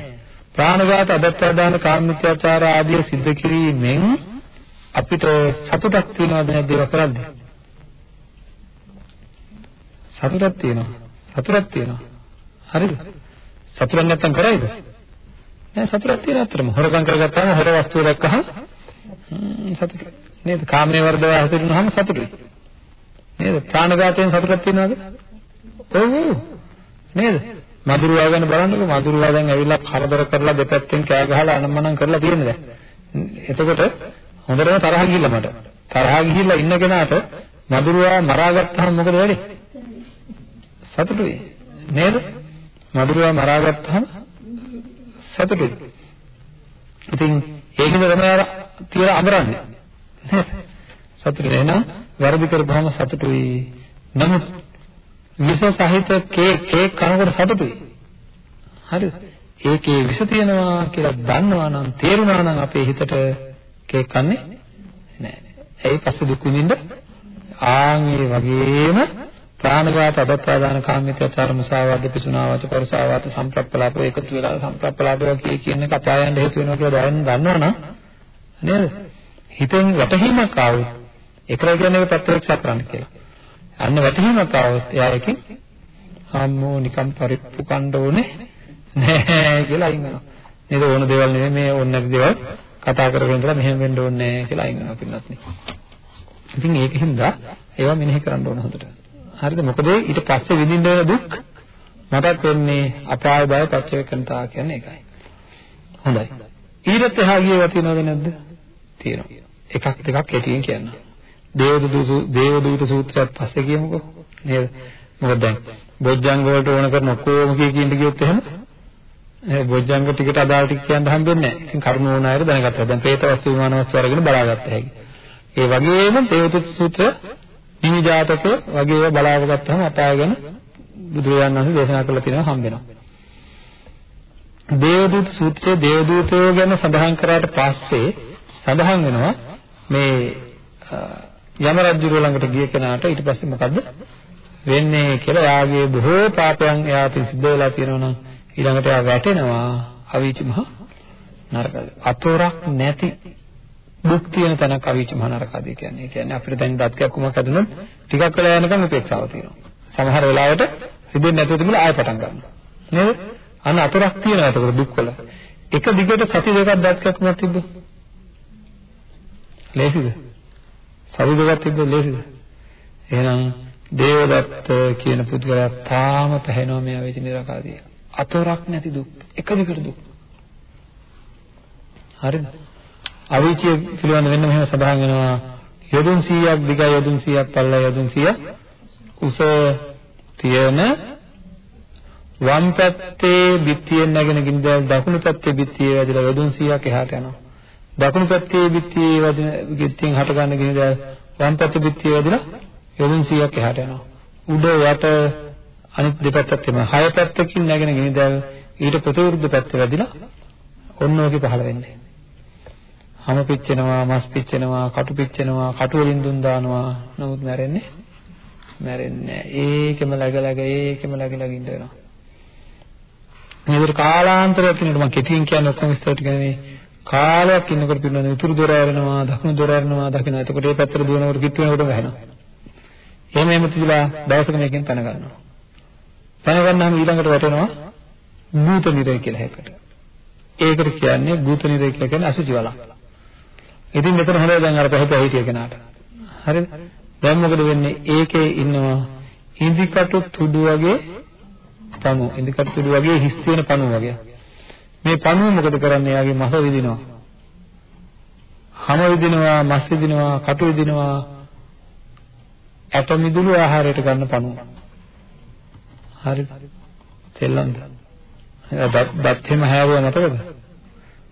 ප්‍රාණඝාත අදත්තාදාන කාමමිත්‍යාචාර ආදී සිද්ධ කිරීමෙන් අපිට සතුටක් තියනවද නැද්ද ඒක කරද්දී? සතුටක් තියෙනවා. සතුටක් තියෙනවා. හරිද? සතුටක් නැත්තම් කරයිද? නෑ සතුටක් තියෙන අතරම. හොරකම් කරගත්තාම හොර වස්තුව දැක්කහම සතුටුයි. නේද? කාමයේ වර්ධව හැසිරුනහම සතුටුයි. නේද? ප්‍රාණඝාතයෙන් සතුටක් තියෙනවද? ඔව්. නේද? මధుරවා ගැන බලන්නකො. මధుරවා දැන් ඇවිල්ලා කරදර කරලා දෙපැත්තෙන් කෑ ගහලා අනම්මනම් කරලා තියෙන්නේ දැන්. එතකොට හොඳටම තරහ ගිහිල්ලා මට. තරහ ගිහිල්ලා ඉන්න කෙනාට මధుරවා මරාගත්තාම මොකද වෙන්නේ? සතුටුයි. නේද? මధుරවා මරාගත්තාම සතුටුයි. ඉතින් ඒකද තමයි අර තියලා අමරන්නේ. සතුටු වෙනා වැරදි කරපුවම සතුටුයි. නමුත් විස සහිත කේක් කේක් කනකොට සතුටුයි. හරිද? ඒකේ විස තියෙනවා කියලා දන්නවා නම් තේරුණා නම් අපේ හිතට කේක් කන්නේ නැහැ. ඇයි පස්සේ දුක් විඳින්න? ආන් ඒ වගේම ප්‍රාණඝාත අදත්තාදාන කාමීත්‍යචාර මුසාවාද පිසුනාවාච පරසාවාත සම්ප්‍රප්පලාප එකතු වෙලා සම්ප්‍රප්පලාපය කිය කියන එක අපායන් හේතු වෙනවා කියලා දැනන දන්නවනම් නේද හිතෙන් වැටහීමක් ආවොත් ඒකයි කියන්නේ ප්‍රත්‍යක්ෂ කරන්න කියලා. අන්න වැටහීමක් ආවොත් එයා එකකින් අම්මෝ නිකම් පරිප්පු කණ්ඩ ඕනේ නෑ කියලා අයින් වෙනවා. නේද ඕන දේවල් නෙමෙයි මේ ඕන නැති දේවල් කතා කරගෙන ඉඳලා මෙහෙම වෙන්න ඕනේ නෑ කියලා අයින් වෙනවා පින්නත් නේ. ඉතින් ඒකින්ද ඒවා මෙනෙහි කරන්න ඕන හොඳට. හරිද? මොකද ඊට පස්සේ විඳින්න වෙන දුක් මටත් වෙන්නේ අපාය බය පච්චවේකන්තා කියන්නේ ඒකයි. හොඳයි. ඊටත් එහා ගියව තියෙනවද නැද්ද? තියෙනවා. එකක් දෙකක් කෙටියෙන් කියන්න. දේවදූත දේවදූත සූත්‍රයත් පස්සේ කියමුකෝ. නේද? මොකද දැන් බොජ්ජංග වලට ඕන කරන ඔක්කොම කිය කියින්ද කියොත් එහෙම ඒ බොජ්ජංග ටිකට අදාළ ටික කියන්න හම්බෙන්නේ නැහැ. ඉතින් කරුණ ඕන අයර දැනගත්තා. දැන් പ്രേත වස්තු විමාන වස්තු අරගෙන බලාගත්ත හැකි. ඒ වගේම දේවදූත සූත්‍ර නිමි ජාතක වගේ ඒවා බලාව ගත්තාම අපාය ගැන බුදුරජාණන් වහන්සේ දේශනා කරලා තියෙනවා හම්බෙනවා. දේවදූත සූත්‍රයේ දේවදූතයෝ ගැන සඳහන් කරාට පස්සේ සඳහන් වෙනවා මේ යම රජු ළඟට ගිය කෙනාට ඊට පස්සේ මොකද්ද වෙන්නේ කියලා. එයාගේ බොහෝ පාපයන් එයාට සිද්ධ වෙලා තියෙනවා නම් ඊළඟට එයා වැටෙනවා. අවීච මහ නරකද? අතෝරක් නැති දුක් තියෙන තැනක් අවීච මහ නරකාදී කියන්නේ. ඒ කියන්නේ අපිට දැන් දත්කයක් කුමක් හදුනොත් ටිකක් වෙලා යනකම් උපේක්ෂාව තියෙනවා. සමහර වෙලාවට හිතෙන්නේ නැතුව තිබුණා ආය පටන් ගන්නවා. නේද? අන්න අතරක් තියෙනවා ඒකට දුක්වල. එක දිගට සති දෙකක් දත්කයක් කුමක් තිබ්බ? ලේසිද? සති දෙකක් තිබ්බ ලේසිද? එහෙනම් දේවදත්ත කියන පුද්ගලයා තාම පැහැෙනවා මේ අවේච නිරකාදී. අතරක් නැති දුක්. එක දිගට දුක්. හරිද? අවීචිය පිළිබඳ වෙන්න මෙහෙම සඳහන් වෙනවා. යොදුන් 100ක් දිගයි යොදුන් 100ක් පළලයි යොදුන් 100 උස තියෙන වම් පැත්තේ බිත්තියෙන් නැගෙන ගිනිදල් දකුණු පැත්තේ බිත්තියේ වැදිලා යොදුන් 100ක් එහාට යනවා. දකුණු පැත්තේ බිත්තියේ වැදින බිත්තියෙන් හට ගන්න ගිනිදල් වම් පැත්තේ බිත්තියේ වැදිලා යොදුන් 100ක් එහාට යනවා. උඩ යට අනිත් දෙපැත්තත් එම හය පැත්තකින් නැගෙන ගිනිදල් ඊට ප්‍රතිවිරුද්ධ පැත්තේ වැදිලා ඔන්න ඔකේ පහළ වෙන්නේ. හම පිච්චෙනවා, මස් පිච්චෙනවා, කටු පිච්චෙනවා, කටු වලින් දුම් දානවා. නමුත් මැරෙන්නේ මැරෙන්නේ ඒකෙම läග läග ඒකෙම läග läග ඉඳ වෙනවා. මේකට කාලාන්තරයක් වෙනකොට මම කෙටියෙන් කියන්නේ ඔක්කොම විස්තර ටික නෙමෙයි. කාලයක් ඉන්නකොට පින්නන උතුරු දොර ඇරෙනවා, දකුණු දොර ඇරෙනවා, දකින්න. එතකොට මේ පැත්තට දුවනකොට කිට්ටු වෙනකොට වැහෙනවා. එහෙම එහෙම තිබිලා දවසක මේකෙන් පැන ගන්නවා. පැන ගන්නාම ඊළඟට වැටෙනවා භූත නිරය කියලා එකකට. ඒකට කියන්නේ භූත නිරය කියලා කියන්නේ අසුචි වලක්. ඉතින් මෙතන හොඳයි දැන් අර පහත හිටිය කෙනාට. හරිද? දැන් මොකද වෙන්නේ? ඒකේ ඉන්නවා ඉන්දිකටු තුඩු වගේ පණු. ඉන්දිකටු තුඩු වගේ හිස් තියෙන පණු වගේ. මේ පණුව මොකද කරන්නේ? යාගේ මස විදිනවා. හම විදිනවා, මස් විදිනවා, කටු විදිනවා. ඇට මිදුළු ආහාරයට ගන්න පණුව. හරිද? තෙල්ලන්ද? දත් දත් එහෙම හැවුවා මතකද?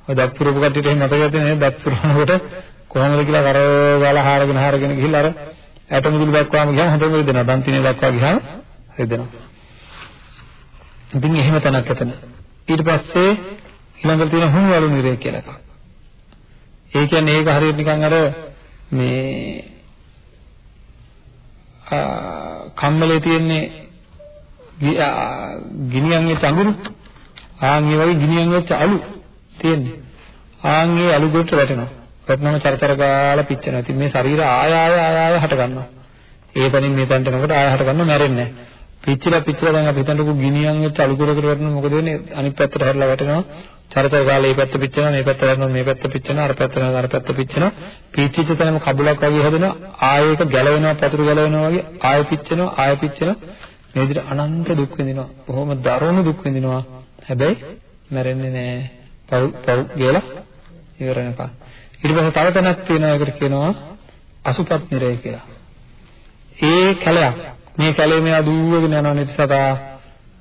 ඔය දත් පුරපු කට්ටියට එහෙම මතක ඇති නේද? දත් පුරනකොට කොහොමද කියලා කරෝ ගාලා හාරගෙන හාරගෙන ගිහිල්ලා අර ඇට මුදුළු දක්වාම ගියාම හොඳම රිදෙනවා. දන්තිනේ දක්වා ගියාම රිදෙනවා. ඉතින් එහෙම තැනක් එතන. ඊට පස්සේ ඊළඟට තියෙන හුණුවලු නිරේ කියලා එකක්. ඒ කියන්නේ ඒක හරියට නිකන් අර මේ කම්මලේ තියෙන්නේ ගිනියන් වෙච්ච අඟුරු ආන් ඒ වගේ ගිනියන් වෙච්ච අලු තියෙන්නේ. ආන්ගේ අලු ගොඩට වැටෙනවා. වැටෙනම චරචර ගාලා පිච්චෙනවා. ඉතින් මේ ශරීර ආය ආය ආය ආය හට ගන්නවා. ඒ තනින් මේ තැනට යනකොට ආය හට ගන්නව මැරෙන්නේ නැහැ. පිච්චිලා පිච්චිලා දැන් අපි හිතන්නකෝ ගිනියන් වෙච්ච අලු කරකට වැටෙනවා මොකද වෙන්නේ අනිත් පැත්තට හැරලා වැටෙනවා චරචර කාලේ මේ පැත්ත පිච්චෙනවා මේ පැත්ත වැටෙනවා මේ පැත්ත පිච්චෙනවා අර පැත්ත යනවා අර පැත්ත පිච්චෙනවා පිච්චිච්ච තැනම කබලක් වගේ හැදෙනවා ආයෙක ගැලවෙනවා පතුරු ගැලවෙනවා වගේ ආයෙ පිච්චෙනවා ආයෙ පිච්චෙනවා මේ විදිහට අනන්ත දුක් විඳිනවා බොහොම දරුණු දුක් විඳිනවා හැබැයි මැරෙන්නේ නෑ පව් පව් කියලා ඉවර වෙනකන් ඊට පස්සේ තව තැනක් තියෙනවා ඒකට කියනවා අසුපත් නිරය කියලා. ඒ කැලයක් මේ කැලේ මෙයා දුවගෙන යනවා නේද? සතා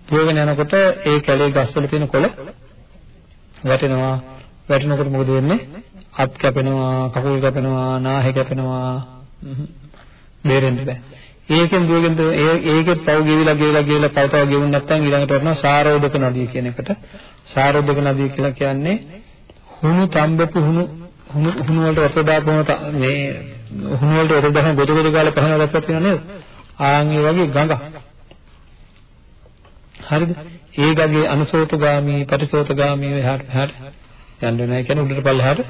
දුවගෙන යනකොට ඒ කැලේ ගස්වල තියෙන කොළ වැටෙනවා. වැටෙනකොට මොකද වෙන්නේ? අත් කැපෙනවා කකුල් කැපෙනවා නාහේ කැපෙනවා. බේරෙන්න බෑ. ඒකෙන් දුවගෙන ඒ ඒකෙත් පව් ගෙවිලා ගෙවිලා ගෙවිලා පව් තව ගෙවුන් නැත්නම් ඊළඟට වටනවා සාරෝදක නදිය කියන එකට සාරෝදක නදිය කියලා කියන්නේ හුණු තඹපු හුණු හුණු හුණු වලට වතුර දාපුවම මේ හුණු වලට වතුර දාන ගොඩ ගොඩ ගාලා පහන දැක්කත් තියෙනව නේද ආන් ඒ වගේ ගඟ හරිද ඒ ගගේ අනුසෝතගාමී පටිසෝතගාමී එහාට එහාට යන්න වෙනවා. ඒ කියන්නේ උඩට පල්ලෙහාට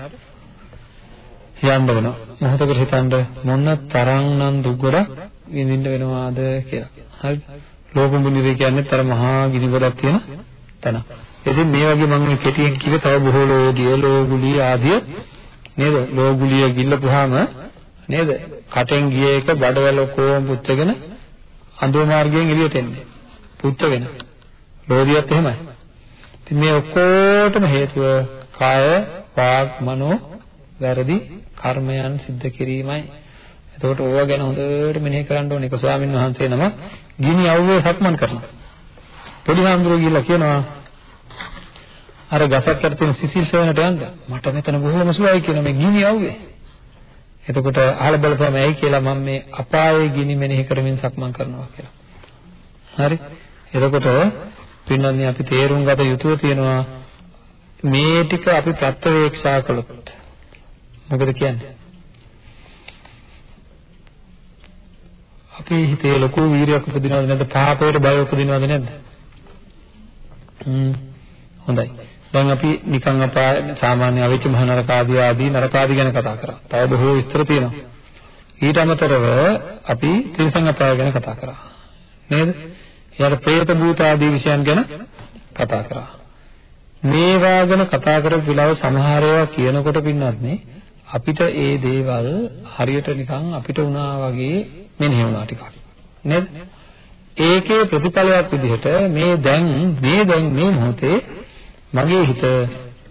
යන්න වෙනවා. මොහොතකට හිතන්න මොන තරම්නම් දුක් ගොඩක් විඳින්න වෙනවාද කියලා. හරිද? ලෝකමුනිරේ කියන්නේ තර මහා ගිනි ගොඩක් තියෙන තැන. ඉතින් මේ වගේ මම මේ කෙටියෙන් කිව්වේ තව බොහෝ ලෝගිය, ලෝගුලිය ආදිය නේද? ලෝගුලිය ගිල්ලපුවාම නේද? කටෙන් ගිය එක බඩවැල කොම් පුච්චගෙන අඳුර මාර්ගයෙන් එළියට එන්නේ. පුච්චගෙන. ලෝභියත් එහෙමයි. ඉතින් මේ ඔක්කොටම හේතුව කාය, වාග්, මනෝ වැරදි කර්මයන් සිද්ධ කිරීමයි. එතකොට ඕවා ගැන හොඳට මෙනෙහි කරන්න ඕනේ. ඒක ස්වාමීන් වහන්සේ නම ගිනි අවුවේ සක්මන් කරනවා. පොඩි හාමුදුරුවෝ ගිහිල්ලා කියනවා අර ගසක් යට තියෙන සිසිල් සෙවණට යන්න. මට මෙතන බොහොම සුවයි කියන මේ ගිනි අවුවේ. එතකොට අහල බලපුවම ඇයි කියලා මම මේ අපායේ ගිනි මෙනෙහි කරමින් සක්මන් කරනවා කියලා. හරි. එතකොට පින්නන්නේ අපි තේරුම් ගත යුතුව තියෙනවා මේ ටික අපි ප්‍රත්‍යවේක්ෂා කළොත් මොකද කියන්නේ අපේ හිතේ ලොකු වීරියක් උපදිනවද නැද්ද පාපයට බය උපදිනවද නැද්ද හ්ම් හොඳයි දැන් අපි නිකන් අපා සාමාන්‍ය අවිච්ච මහ නරක ආදී ආදී නරක ආදී ගැන කතා කරා. තව බොහෝ විස්තර තියෙනවා. ඊට අමතරව අපි තිරිසන් අපාය ගැන කතා කරා. නේද? ඊට പ്രേත භූත ආදී විෂයන් ගැන කතා කරා. මේවා ගැන කතා කරපු විලාව සමහර ඒවා කියනකොට පින්නත් නේ අපිට ඒ දේවල් හරියට නිකන් අපිට වුණා වගේ මෙනෙහි වුණා ටිකක්. නේද? ඒකේ ප්‍රතිඵලයක් විදිහට මේ දැන් මේ දැන් මේ මොහොතේ මගේ හිත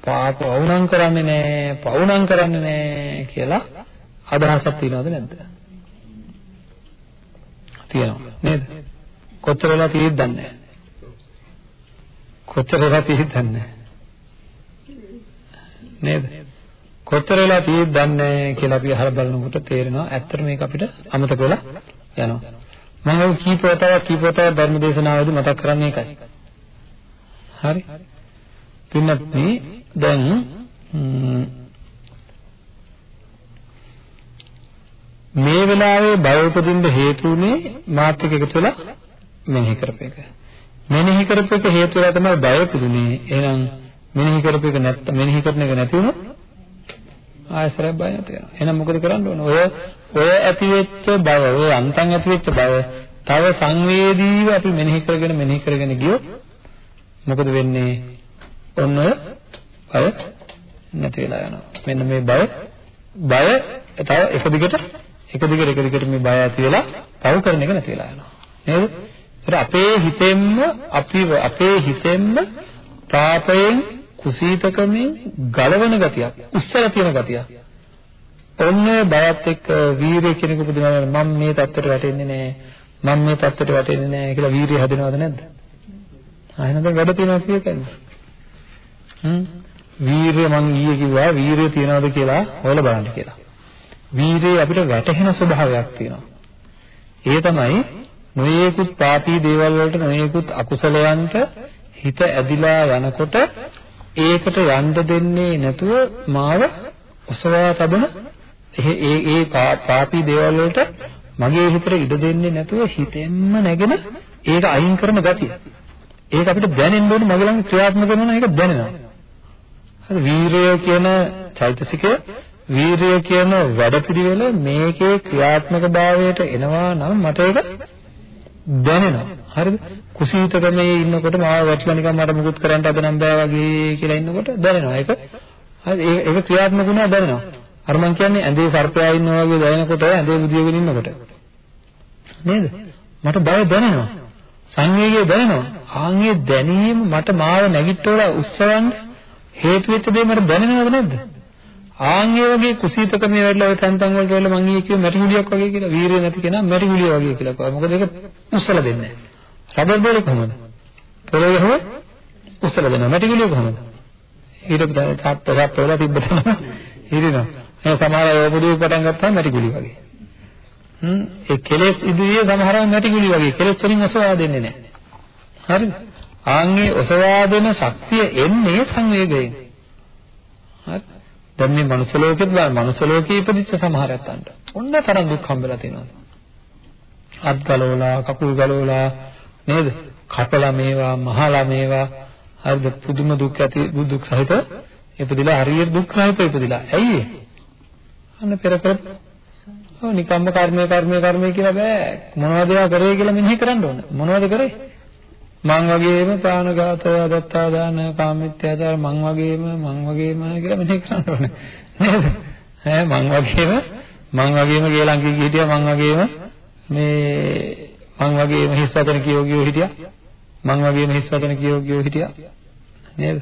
පාප වුණම් කරන්නේ නැහැ, පවුණම් කරන්නේ නැහැ කියලා අදහසක් තියනවද නැද්ද? තියෙනවා නේද? කොච්චර වෙලා තියෙද්ද දන්නේ නැහැ. කොච්චර වෙලා තියෙද්ද දන්නේ නැහැ. නේද? කොච්චර වෙලා තියෙද්ද දන්නේ නැහැ කියලා අපි අහලා බලනකොට තේරෙනවා ඇත්තට මේක අපිට අමතක වෙලා යනවා. මම ඔය කීපවතාවක් කීපවතාවක් ධර්ම දේශනාවේදී මතක් කරන්නේ ඒකයි. හරි? පින්නත් මේ දැන් මේ වෙලාවේ බය උපදින්න හේතු උනේ මාත් එක්ක එකතු වෙලා මෙනෙහි කරපේක. මෙනෙහි කරපේක හේතු වෙලා තමයි බය උපදින්නේ. එහෙනම් මෙනෙහි කරපේක නැත්නම් මෙනෙහි කරන එක නැති වුණොත් ආයසරයක් බය නැති වෙනවා. එහෙනම් මොකද කරන්න ඕන? ඔය ඔය ඇති වෙච්ච බය, ඔය අන්තං ඇති වෙච්ච බය තව සංවේදීව අපි මෙනෙහි කරගෙන මෙනෙහි කරගෙන ගියොත් මොකද වෙන්නේ? ඔන්න ඔය බය නැති වෙලා යනවා. මෙන්න මේ බය බය තව එක දිගට එක දිගට එක දිගට මේ බය ඇති වෙලා පව් කරන එක නැති වෙලා යනවා. නේද? ඒත් අපේ හිතෙන්ම අපි අපේ හිතෙන්ම පාපයෙන් කුසීතකමෙන් ගලවන ගතියක් උස්සලා තියෙන ගතියක්. ඔන්න බයත් එක්ක වීරිය කෙනෙකු පුදුමයි මම මේ தත්තට වැටෙන්නේ නැහැ. මම මේ தත්තට වැටෙන්නේ නැහැ කියලා වීරිය හදනවද නැද්ද? ආයෙත් වැඩ තියෙනවා කියන්නේ. හ්ම් වීරිය මං ඊයේ කිව්වා වීරිය තියනවද කියලා හොයලා බලන්න කියලා. වීරිය අපිට වැටහෙන ස්වභාවයක් තියෙනවා. ඒ තමයි නොයේකුත් පාපී දේවල් වලට නොයේකුත් අකුසලයන්ට හිත ඇදිලා යනකොට ඒකට යන්න දෙන්නේ නැතුව මාව ඔසවා තබන ඒ ඒ පාපී දේවල් වලට මගේ හිතට ඉඩ දෙන්නේ නැතුව හිතෙන්ම නැගෙන ඒක අයින් කරන ගතිය. ඒක අපිට දැනෙන්න ඕනේ මගේ ළඟ ක්‍රියාත්මක වෙනවා ඒක දැනෙනවා. හරි වීරය කියන චෛතසිකය වීරය කියන වැඩපිළිවෙල මේකේ ක්‍රියාත්මක භාවයට එනවා නම් මට ඒක දැනෙනවා. හරිද? කුසීතකමේ ඉන්නකොට මාව වැටලා නිකන් මට මුකුත් කරන්න අද නම් බෑ වගේ කියලා ඉන්නකොට දැනෙනවා. ඒක හරි ඒක ක්‍රියාත්මක වෙනවා දැනෙනවා. අර මං කියන්නේ ඇඳේ සර්පයා ඉන්නවා වගේ දැනෙනකොට ඇඳේ බුදියගෙන ඉන්නකොට නේද? මට බය දැනෙනවා. සංවේගය දැනෙනවා. ආන්ගේ දැනීම මට මාව නැගිටවලා උස්සවන්න හේතු වෙච්ච දේ මට දැනෙනවද නැද්ද? ආන්ගේ වගේ කුසීතකමේ වෙලා ඔය තැන් තැන් වලට වෙලා මං ඊයේ කිව්ව මැටි ගුලියක් වගේ කියලා වීරිය නැති කෙනා මැටි ගුලිය වගේ කියලා කිව්වා. මොකද ඒක උස්සලා දෙන්නේ නැහැ. රබර් බෝලේ කොහමද? පොළවේ ගහම උස්සලා දෙනවා. මැටි ගුලිය කොහමද? ඊට පස්සේ තාප්ප තාප්ප වල තිබ්බතම හිරිනවා. ඒ සමහර අය ඔබදුව පටන් ගත්තාම මැටි ගුලිය වගේ. හ්ම් ඒ කෙලෙස් ඉදිරියේ සමහර අය මැටි ගුලිය වගේ කෙලෙස් වලින් ඔසවා දෙන්නේ නැහැ. හරිද? ආන්ගේ ඔසවා දෙන ශක්තිය එන්නේ සංවේගයෙන්. හරි? දැන් මේ මනුස්ස ලෝකෙත් බලන්න මනුස්ස ලෝකේ ඉපදිච්ච සමහර ඇත්තන්ට ඔන්න තරම් දුක් හම්බෙලා තියෙනවා. අත් ගලවලා කකුල් ගලවලා නේද? කපලා මේවා මහලා මේවා හරිද? පුදුම දුක් ඇති දුක් සහිත ඉපදිලා හරියට දුක් සහිත ඉපදිලා. ඇයි ඒ? අන්න පෙර කර ඔව් නිකම්ම කර්මය කර්මය කර්මය කියලා බෑ. මොනවද ඒවා කරේ කියලා මෙනෙහි කරන්න ඕන. මොනවද කරේ? මං වගේම ප්‍රාණඝාතය අදත්තා දාන කාමීත්‍යාචාර මං වගේම මං වගේම කියලා මෙහෙ කරන්න ඕනේ නේද ඈ මං වගේම මං වගේම කියලා අංකී හිටියා මං වගේම මේ මං වගේම හිස් වචන කියෝගියෝ හිටියා? මං වගේම හිස් වචන කියෝගියෝ හිටියා? නේද?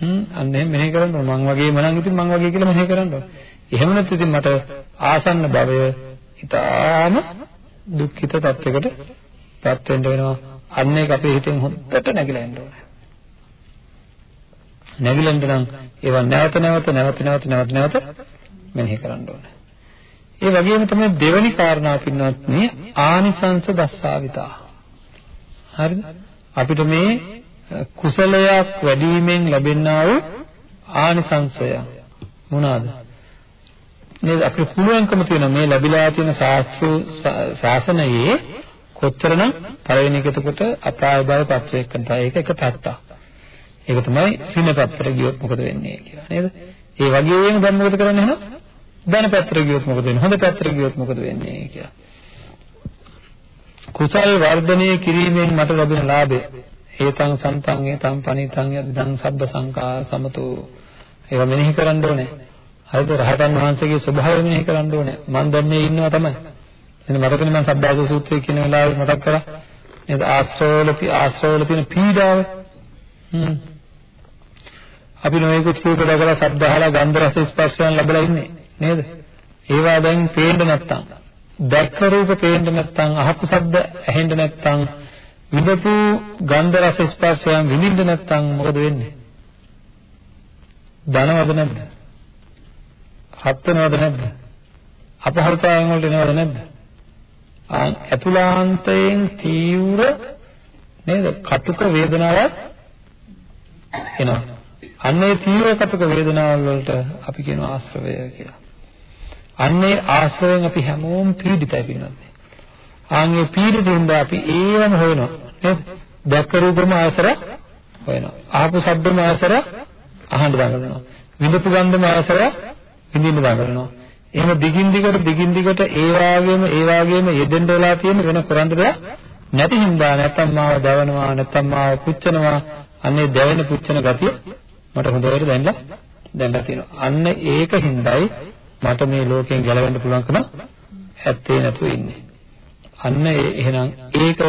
හ්ම් අන්න එහෙම මෙහෙ කරන්න ඕනේ. මං වගේම නම් ඉතින් මං වගේ කියලා මෙහෙ කරන්න ඕනේ. එහෙම නැත්නම් ඉතින් මට ආසන්න භවය ඊටාම දුක්ඛිත තත්යකට පත් වෙන්න වෙනවා. අන්න ඒක අපේ හිතෙන් හොද්දට නැగిලා යන්න ඕනේ. නැగిලෙන්න නම් ඒවා නැවත නැවත නැවත නැවත නැවත නැවත මෙනෙහි කරන්න ඕනේ. ඒ වගේම තමයි දෙවෙනි කාරණා පින්නත් මේ ආනිසංස දස්සාවිතා. හරිද? අපිට මේ කුසලයක් වැඩිවීමෙන් ලැබෙනා වූ ආනිසංසය මොනවාද? නේද අපිට පුළුවන්කම තියෙන මේ ලැබිලා තියෙන ශාස්ත්‍ර ශාසනයේ කොච්චරනම් පළවෙනි එක එතකොට අපාය බව පත්‍රයක් කරනවා. ඒක එක පැත්තක්. ඒක තමයි හිණ පැත්තට ගියොත් මොකද වෙන්නේ කියලා නේද? ඒ වගේම දැන් මොකද කරන්නේ එහෙනම්? ධන පැත්තට ගියොත් මොකද වෙන්නේ? හොඳ පැත්තට ගියොත් මොකද වෙන්නේ කියලා. කුසල් වර්ධනය කිරීමෙන් මට ලැබෙන ලාභය ඒතං සන්තං ඒතං පනිතං යදිදං සබ්බ සංකාර සමතෝ ඒවා මෙනෙහි කරන්න ඕනේ. හරිද? රහතන් වහන්සේගේ ස්වභාවය මෙනෙහි කරන්න ඕනේ. මම දැන් මේ ඉන්නවා තමයි. එතන මතකනේ මම සබ්බාස සූත්‍රය කියන වෙලාවේ මතක් කරා. නේද? ආශ්‍රවවල ආශ්‍රවවල තියෙන පීඩාව. හ්ම්. අපි නොයෙකුත් රූප දැකලා ශබ්ද අහලා ගන්ධ රස ස්පර්ශයන් ලැබලා ඉන්නේ නේද? ඒවා දැන් පේන්න නැත්තම් දැක්ක රූප පේන්න නැත්තම් අහපු ශබ්ද ඇහෙන්න නැත්තම් විඳපු ගන්ධ රස ස්පර්ශයන් විඳින්න නැත්තම් මොකද වෙන්නේ? ධනවද නැද්ද? හත් වෙනවද නැද්ද? අපහසුතාවයන් වලට එනවද නැද්ද? ඇතුළාන්තයෙන් තීව්‍ර නේද කටුක වේදනාවක් එනවා. අන්නේ තීව්‍ර කටුක වේදනාවල් වලට අපි කියනවා ආශ්‍රවය කියලා. අන්නේ ආශ්‍රවයෙන් අපි හැමෝම පීඩිතයි පින්නන්නේ. ආන්ගේ පීඩිතින්ද අපි ඒවම හොයනවා නේද? දැක්ක රූපම ආශ්‍ර හොයනවා. ආපු ශබ්දම ආශ්‍ර අහන්න දඟලනවා. විඳපු ගන්ධම ආශ්‍ර විඳින්න දඟලනවා. එහෙම දිගින් දිගට දිගින් දිගට ඒ වාගේම ඒ වාගේම යෙදෙන්න වෙලා තියෙන වෙන කරන්න දෙයක් නැති හින්දා නැත්තම් මාව දවනවා නැත්තම් මාව පුච්චනවා අන්නේ දැවෙන පුච්චන ගතිය මට හොඳට දැනලා දැනලා තියෙනවා අන්න ඒක හින්දායි මට මේ ලෝකයෙන් ගැලවෙන්න පුළුවන්කම ඇත්තේ නැතුව ඉන්නේ අන්න එහෙනම් ඒක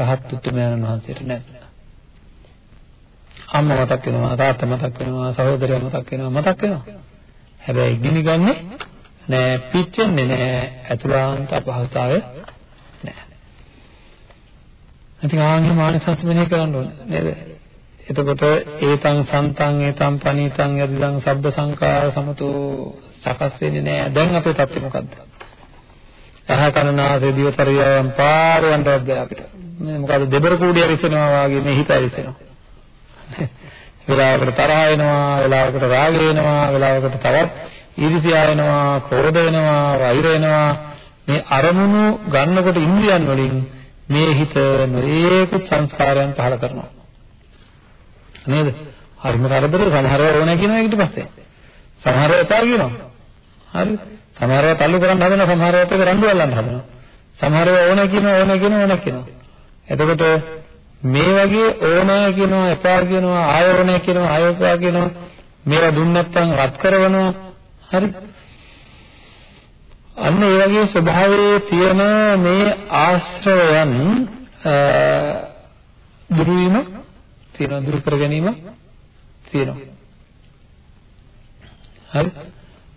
රහත් උතුමයන් වහන්සේට නැහැ අම්මා මතක් වෙනවා තාත්තා මතක් වෙනවා සහෝදරයා මතක් වෙනවා මතක් වෙනවා හැබැයි ගිනි ගන්නේ නෑ පිච්චෙන්නේ නෑ අතුලාන්ත අපහසුතාවය නෑ. ඉතින් ආන්ගේ මානසස් මෙහෙ කරන්න ඕනේ නේද? එතකොට ඒතං සන්තං ඒතං පනීතං යදිදං සබ්බ සංකාර සමතු සකස් වෙන්නේ නෑ. දැන් අපේ තත්ත්වය මොකද්ද? අහ කනනාසේ දිවතරියම් පාර යන්නවත් බෑ අපිට. මේ මොකද දෙබර කූඩිය රිසෙනවා වගේ මේ හිත රිසෙනවා. වෙලාවකට තරහ වෙනවා, වෙලාවකට රාග වෙනවා, වෙලාවකට තවත් ඊර්ෂ්‍යා වෙනවා, ක්‍රෝධ වෙනවා, වෛර වෙනවා. මේ අරමුණු ගන්නකොට ඉන්ද්‍රියන් වලින් මේ හිත නොයේකුත් සංස්කාරයන් පහල කරනවා. නේද? හරිම කරදර සමහරව ඕනේ කියනවා ඊට පස්සේ. සමහරව එපා කියනවා. හරි. සමහරව තල්ලු කරන්න හදනවා, සමහරව ඒක රණ්ඩු අල්ලන්න හදනවා. සමහර ඒවා ඕන කියනවා ඕන කියනවා ඕන කියනවා. එතකොට මේ වගේ ඕනෑ කියනවා එපා කියනවා ආය ඕනෑ කියනවා ආය එපා කියනවා මේවා දුන්න නැත්නම් රත් කරනවා හරි අන්න ඒ වගේ ස්වභාවයේ තියෙන මේ ආශ්‍රවයන් දුරු වීම තියෙනවා දුරු කර ගැනීම තියෙනවා. හරි?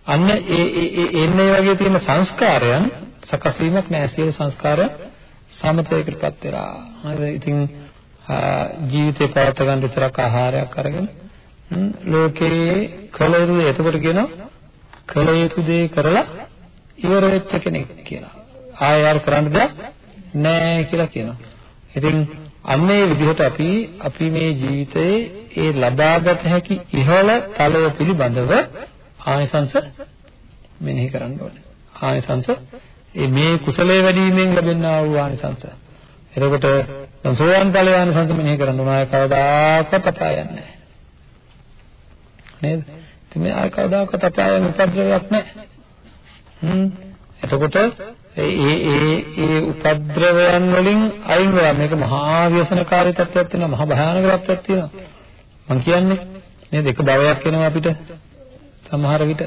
අන්න ඒ ඒ එන්නේ වගේ තියෙන සංස්කාරයන් සකස් වීමක් නෑ. සියලු සංස්කාරයන් සමතයකටපත් වෙලා. හරි ඉතින් ජීවිතේ පවත්ව ගන්න විතරක් ආහාරයක් අරගෙන ලෝකේ කල යුතු එතකොට කියනවා කල යුතු දේ කරලා ඉවර වෙච්ච කෙනෙක් කියලා. ආයෙ ආර කරන්න දෙයක් නැහැ කියලා කියනවා. ඉතින් අන්නේ විදිහට අපි අපි මේ ජීවිතයේ ඒ ලබාගත හැකි ඉහළ තලය පිළිබඳව ආනිසංස මෙනෙහි කරන්න ඕනේ. ආනිසංස මේ කුසලයේ වැඩි වීමෙන් ලැබෙනා වූ ආනිසංස. එතකොට දැන් සෝවාන් ඵලයේ ආනිසංස මෙනෙහි කරන්න ඕන අය කවදාකවත් අපාය යන්නේ නැහැ. නේද? ඉතින් මේ ආය කවදාකවත් අපාය යන උපද්‍රවයක් නැහැ. හ්ම් එතකොට ඒ ඒ ඒ උපද්‍රවයන් වලින් අයින් වෙලා මේක මහා ව්‍යසනකාරී තත්ත්වයක් තියෙනවා මහා භයානක තත්ත්වයක් තියෙනවා. මම කියන්නේ නේද එක භවයක් එනවා අපිට සමහර විට.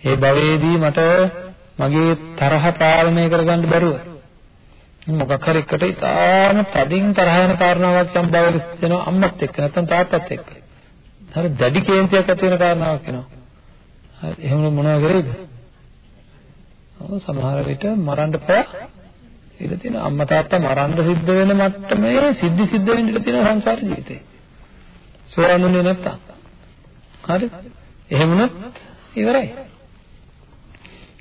ඒ භවයේදී මට මගේ තරහ පාලනය කරගන්න බැරුව. මොකක් හරි එකට ඉතාම තදින් තරහ යන කාරණාවක් යම් භවයක වෙනවා අම්මත් එක්ක නැත්නම් තාත්තත් එක්ක. හරි දැඩි කේන්තියක් ඇති වෙන කාරණාවක් වෙනවා. හරි එහෙම මොනවද කරේද? සමහර විට මරන්න පය ඉඳ තියෙන අම්මා තාත්තා මරන්න සිද්ධ වෙන මට්ටමේ සිද්ධි සිද්ධ වෙන්න ඉඳ තියෙන සංසාර ජීවිතේ. සෝවන්ුනේ නැත්තම්. හරි? එහෙම වුණොත් ඉවරයි.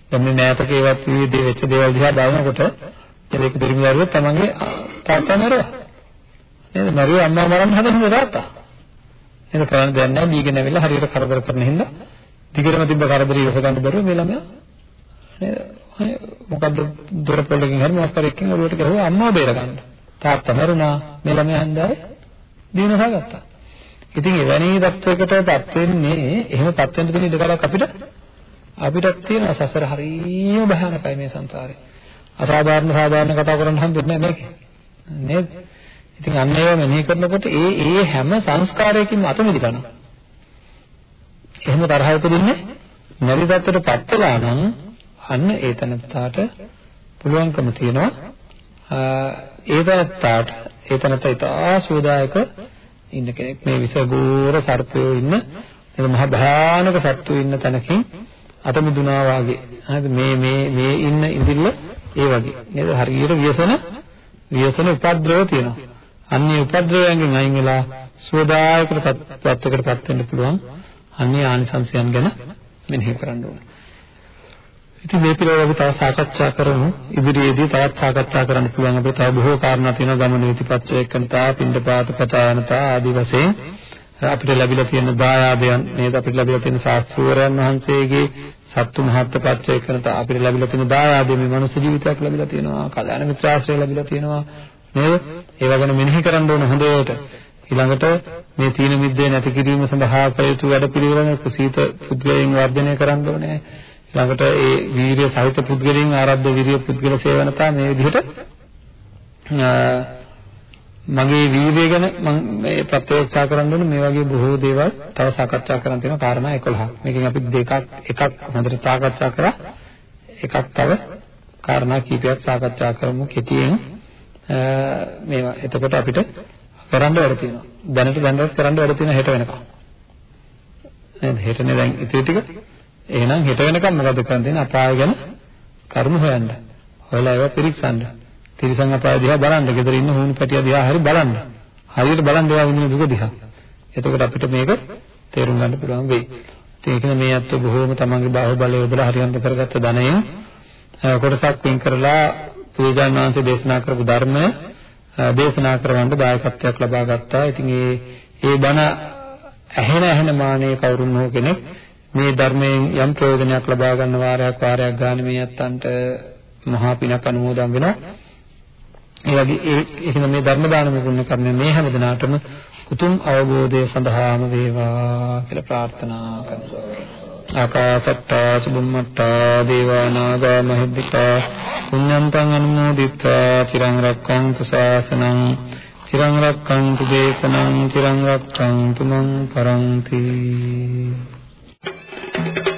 දැන් මේ මෑතක ඒවත් විවිධ වෙච්ච දේවල් දිහා බලනකොට ඒක පිළිම දරුවෝ තමන්ගේ තාත්තා මරුවා. නේද? මරුවේ අම්මා මරන්න හදන තාත්තා. නේද? කරන්න දෙයක් නැහැ. දීගෙන ඇවිල්ලා හරියට කරදර කරන හින්දා දිගටම තිබ්බ කරදරය ඉවස ගන්න බැරුව මේ ළමයා නේද? මොකද්ද දොර පොල්ලකින් හරි මොකක් හරි එකකින් ඔළුවට ගහුවා අම්මව බේරගන්න. තාත්තා මරුණා. මේ ළමයා හන්දාවේ දිනසා ගත්තා. ඉතින් එවැනි தත්වයකටපත් වෙන්නේ එහෙමපත් වෙන්න තියෙන ඉඩකඩක් අපිට අපිටත් තියෙන සසර හරියම භයානකයි මේ සංසාරේ. අසාධාරණ සාධාරණ කතා කරන්න හම්බෙන්නේ නැහැ මේක. නේද? ඉතින් අන්න ඒවා මෙනෙහි කරනකොට ඒ ඒ හැම සංස්කාරයකින්ම අත මිදිකනවා. එහෙම තරහ උපදින්නේ නැති தත්තරපත් වෙලා නම් අන්න ඒ තනත්තාට පුළුවන්කම තියෙනවා. ඒ තනත්තාට ඒ තනත්තා ඉතා සෝදායක ඉන්න කෙනෙක්. මේ විසගෝර සර්පයෝ ඉන්න මේ මහ භයානක සත්තු ඉන්න තැනකින් අත මිදුණා වාගේ. හරිද? මේ මේ මේ ඉන්න ඉඳිල්ල ඒ වගේ. නේද? හරියට ව්‍යසන ව්‍යසන උපද්‍රව තියෙනවා. අන්නේ උපද්‍රවයන්ගෙන් අයින් වෙලා සෝදායක තත්ත්වයකටපත් වෙන්න පුළුවන්. අන්නේ ආනිසංසයන් ගැන මෙනෙහි කරන්න ඕනේ. ඉතින් මේ පිළිවෙල අපි තව සාකච්ඡා කරමු. ඉදිරියේදී තවත් සාකච්ඡා කරන්න පුළුවන් අපිට තව බොහෝ කාරණා තියෙනවා ගමනීතිපත්ච එක්කනතා, පින්ඩපාත පචායනතා ආදී වශයෙන් අපිට ලැබිලා තියෙන දායාදයන් නේද අපිට ලැබිලා තියෙන ශාස්ත්‍රවරයන් වහන්සේගේ සත්තු මහත්පත්ච එක්කනතා අපිට ලැබිලා තියෙන දායාදේ මේ මනුස්ස ජීවිතයක් ලැබිලා තියෙනවා, කල්‍යාණ මිත්‍රාශ්‍රය ලැබිලා තියෙනවා නේද? ඒවා ගැන මෙනෙහි කරන්න ඕන හොඳට. ඊළඟට මේ තීන මිද්දේ නැති කිරීම සඳහා කළ යුතු වැඩපිළිවෙල කුසීත පුද්ගලයන් වර්ධනය කරන්න ඕනේ. ඊළඟට ඒ වීරිය සහිත පුද්ගලයන් ආරද්ධ වීරිය පුද්ගල සේවනතා මේ විදිහට මගේ වීරිය ගැන මම මේ ප්‍රත්‍යක්ෂා කරන්න ඕනේ මේ වගේ බොහෝ දේවල් තව සාකච්ඡා කරන්න තියෙනවා කාරණා 11ක්. මේකෙන් අපි දෙකක් එකක් හොඳට සාකච්ඡා කරා එකක් තව කාරණා කීපයක් සාකච්ඡා කරමු කෙටියෙන් මේවා එතකොට අපිට කරන්න වැඩ තියෙනවා. දැනට දැනට කරන්න වැඩ තියෙන හෙට වෙනකම්. නේද? හෙටනේ දැන් ඉතින් ටික. එහෙනම් හෙට වෙනකම් මොකද කරන්න තියෙන්නේ? අපාය ගැන කරුණු හොයන්න. හොයලා ඒවා පිරික්සන්න. තිරිසන් අපාය දිහා බලන්න. ගෙදර ඉන්න හුණු පැටියා දිහා හරි බලන්න. හරියට බලන්න ඒවා විඳින දුක දිහා. එතකොට අපිට මේක තේරුම් ගන්න පුළුවන් වෙයි. ඉතින් ඒක මේ අත්ව බොහෝම තමන්ගේ බාහුවලය යොදලා හරියන්ත කරගත්ත ධනයෙන් කොටසක් පින් කරලා පූජාන් වහන්සේ දේශනා කරපු ධර්මය දේශනා කරවන්න දායකත්වයක් ලබා ගත්තා. ඉතින් ඒ ඒ බණ ඇහෙන ඇහෙන මානේ කවුරුන් හෝ කෙනෙක් මේ ධර්මයෙන් යම් ප්‍රයෝජනයක් ලබා ගන්න වාරයක් වාරයක් ගන්න මේ යත්තන්ට මහා පිනක් අනුමෝදන් වෙනවා. ඒ වගේ ඒ එහෙනම් මේ ධර්ම දානම පුණ්‍ය කර්මය මේ හැම දිනාටම උතුම් අවබෝධය සඳහාම වේවා කියලා ප්‍රාර්ථනා කරනවා. ආකාසට්ටා චුම්මට්ටා දේවා නාග මහිද්దికා පුඤ්ඤන්තං අනුමෝදිත්වා චිරං රක්ඛන්තු ශාසනං චිරං රක්ඛන්තු දේශනං චිරං රක්ඛන්තු මං පරන්ති thank you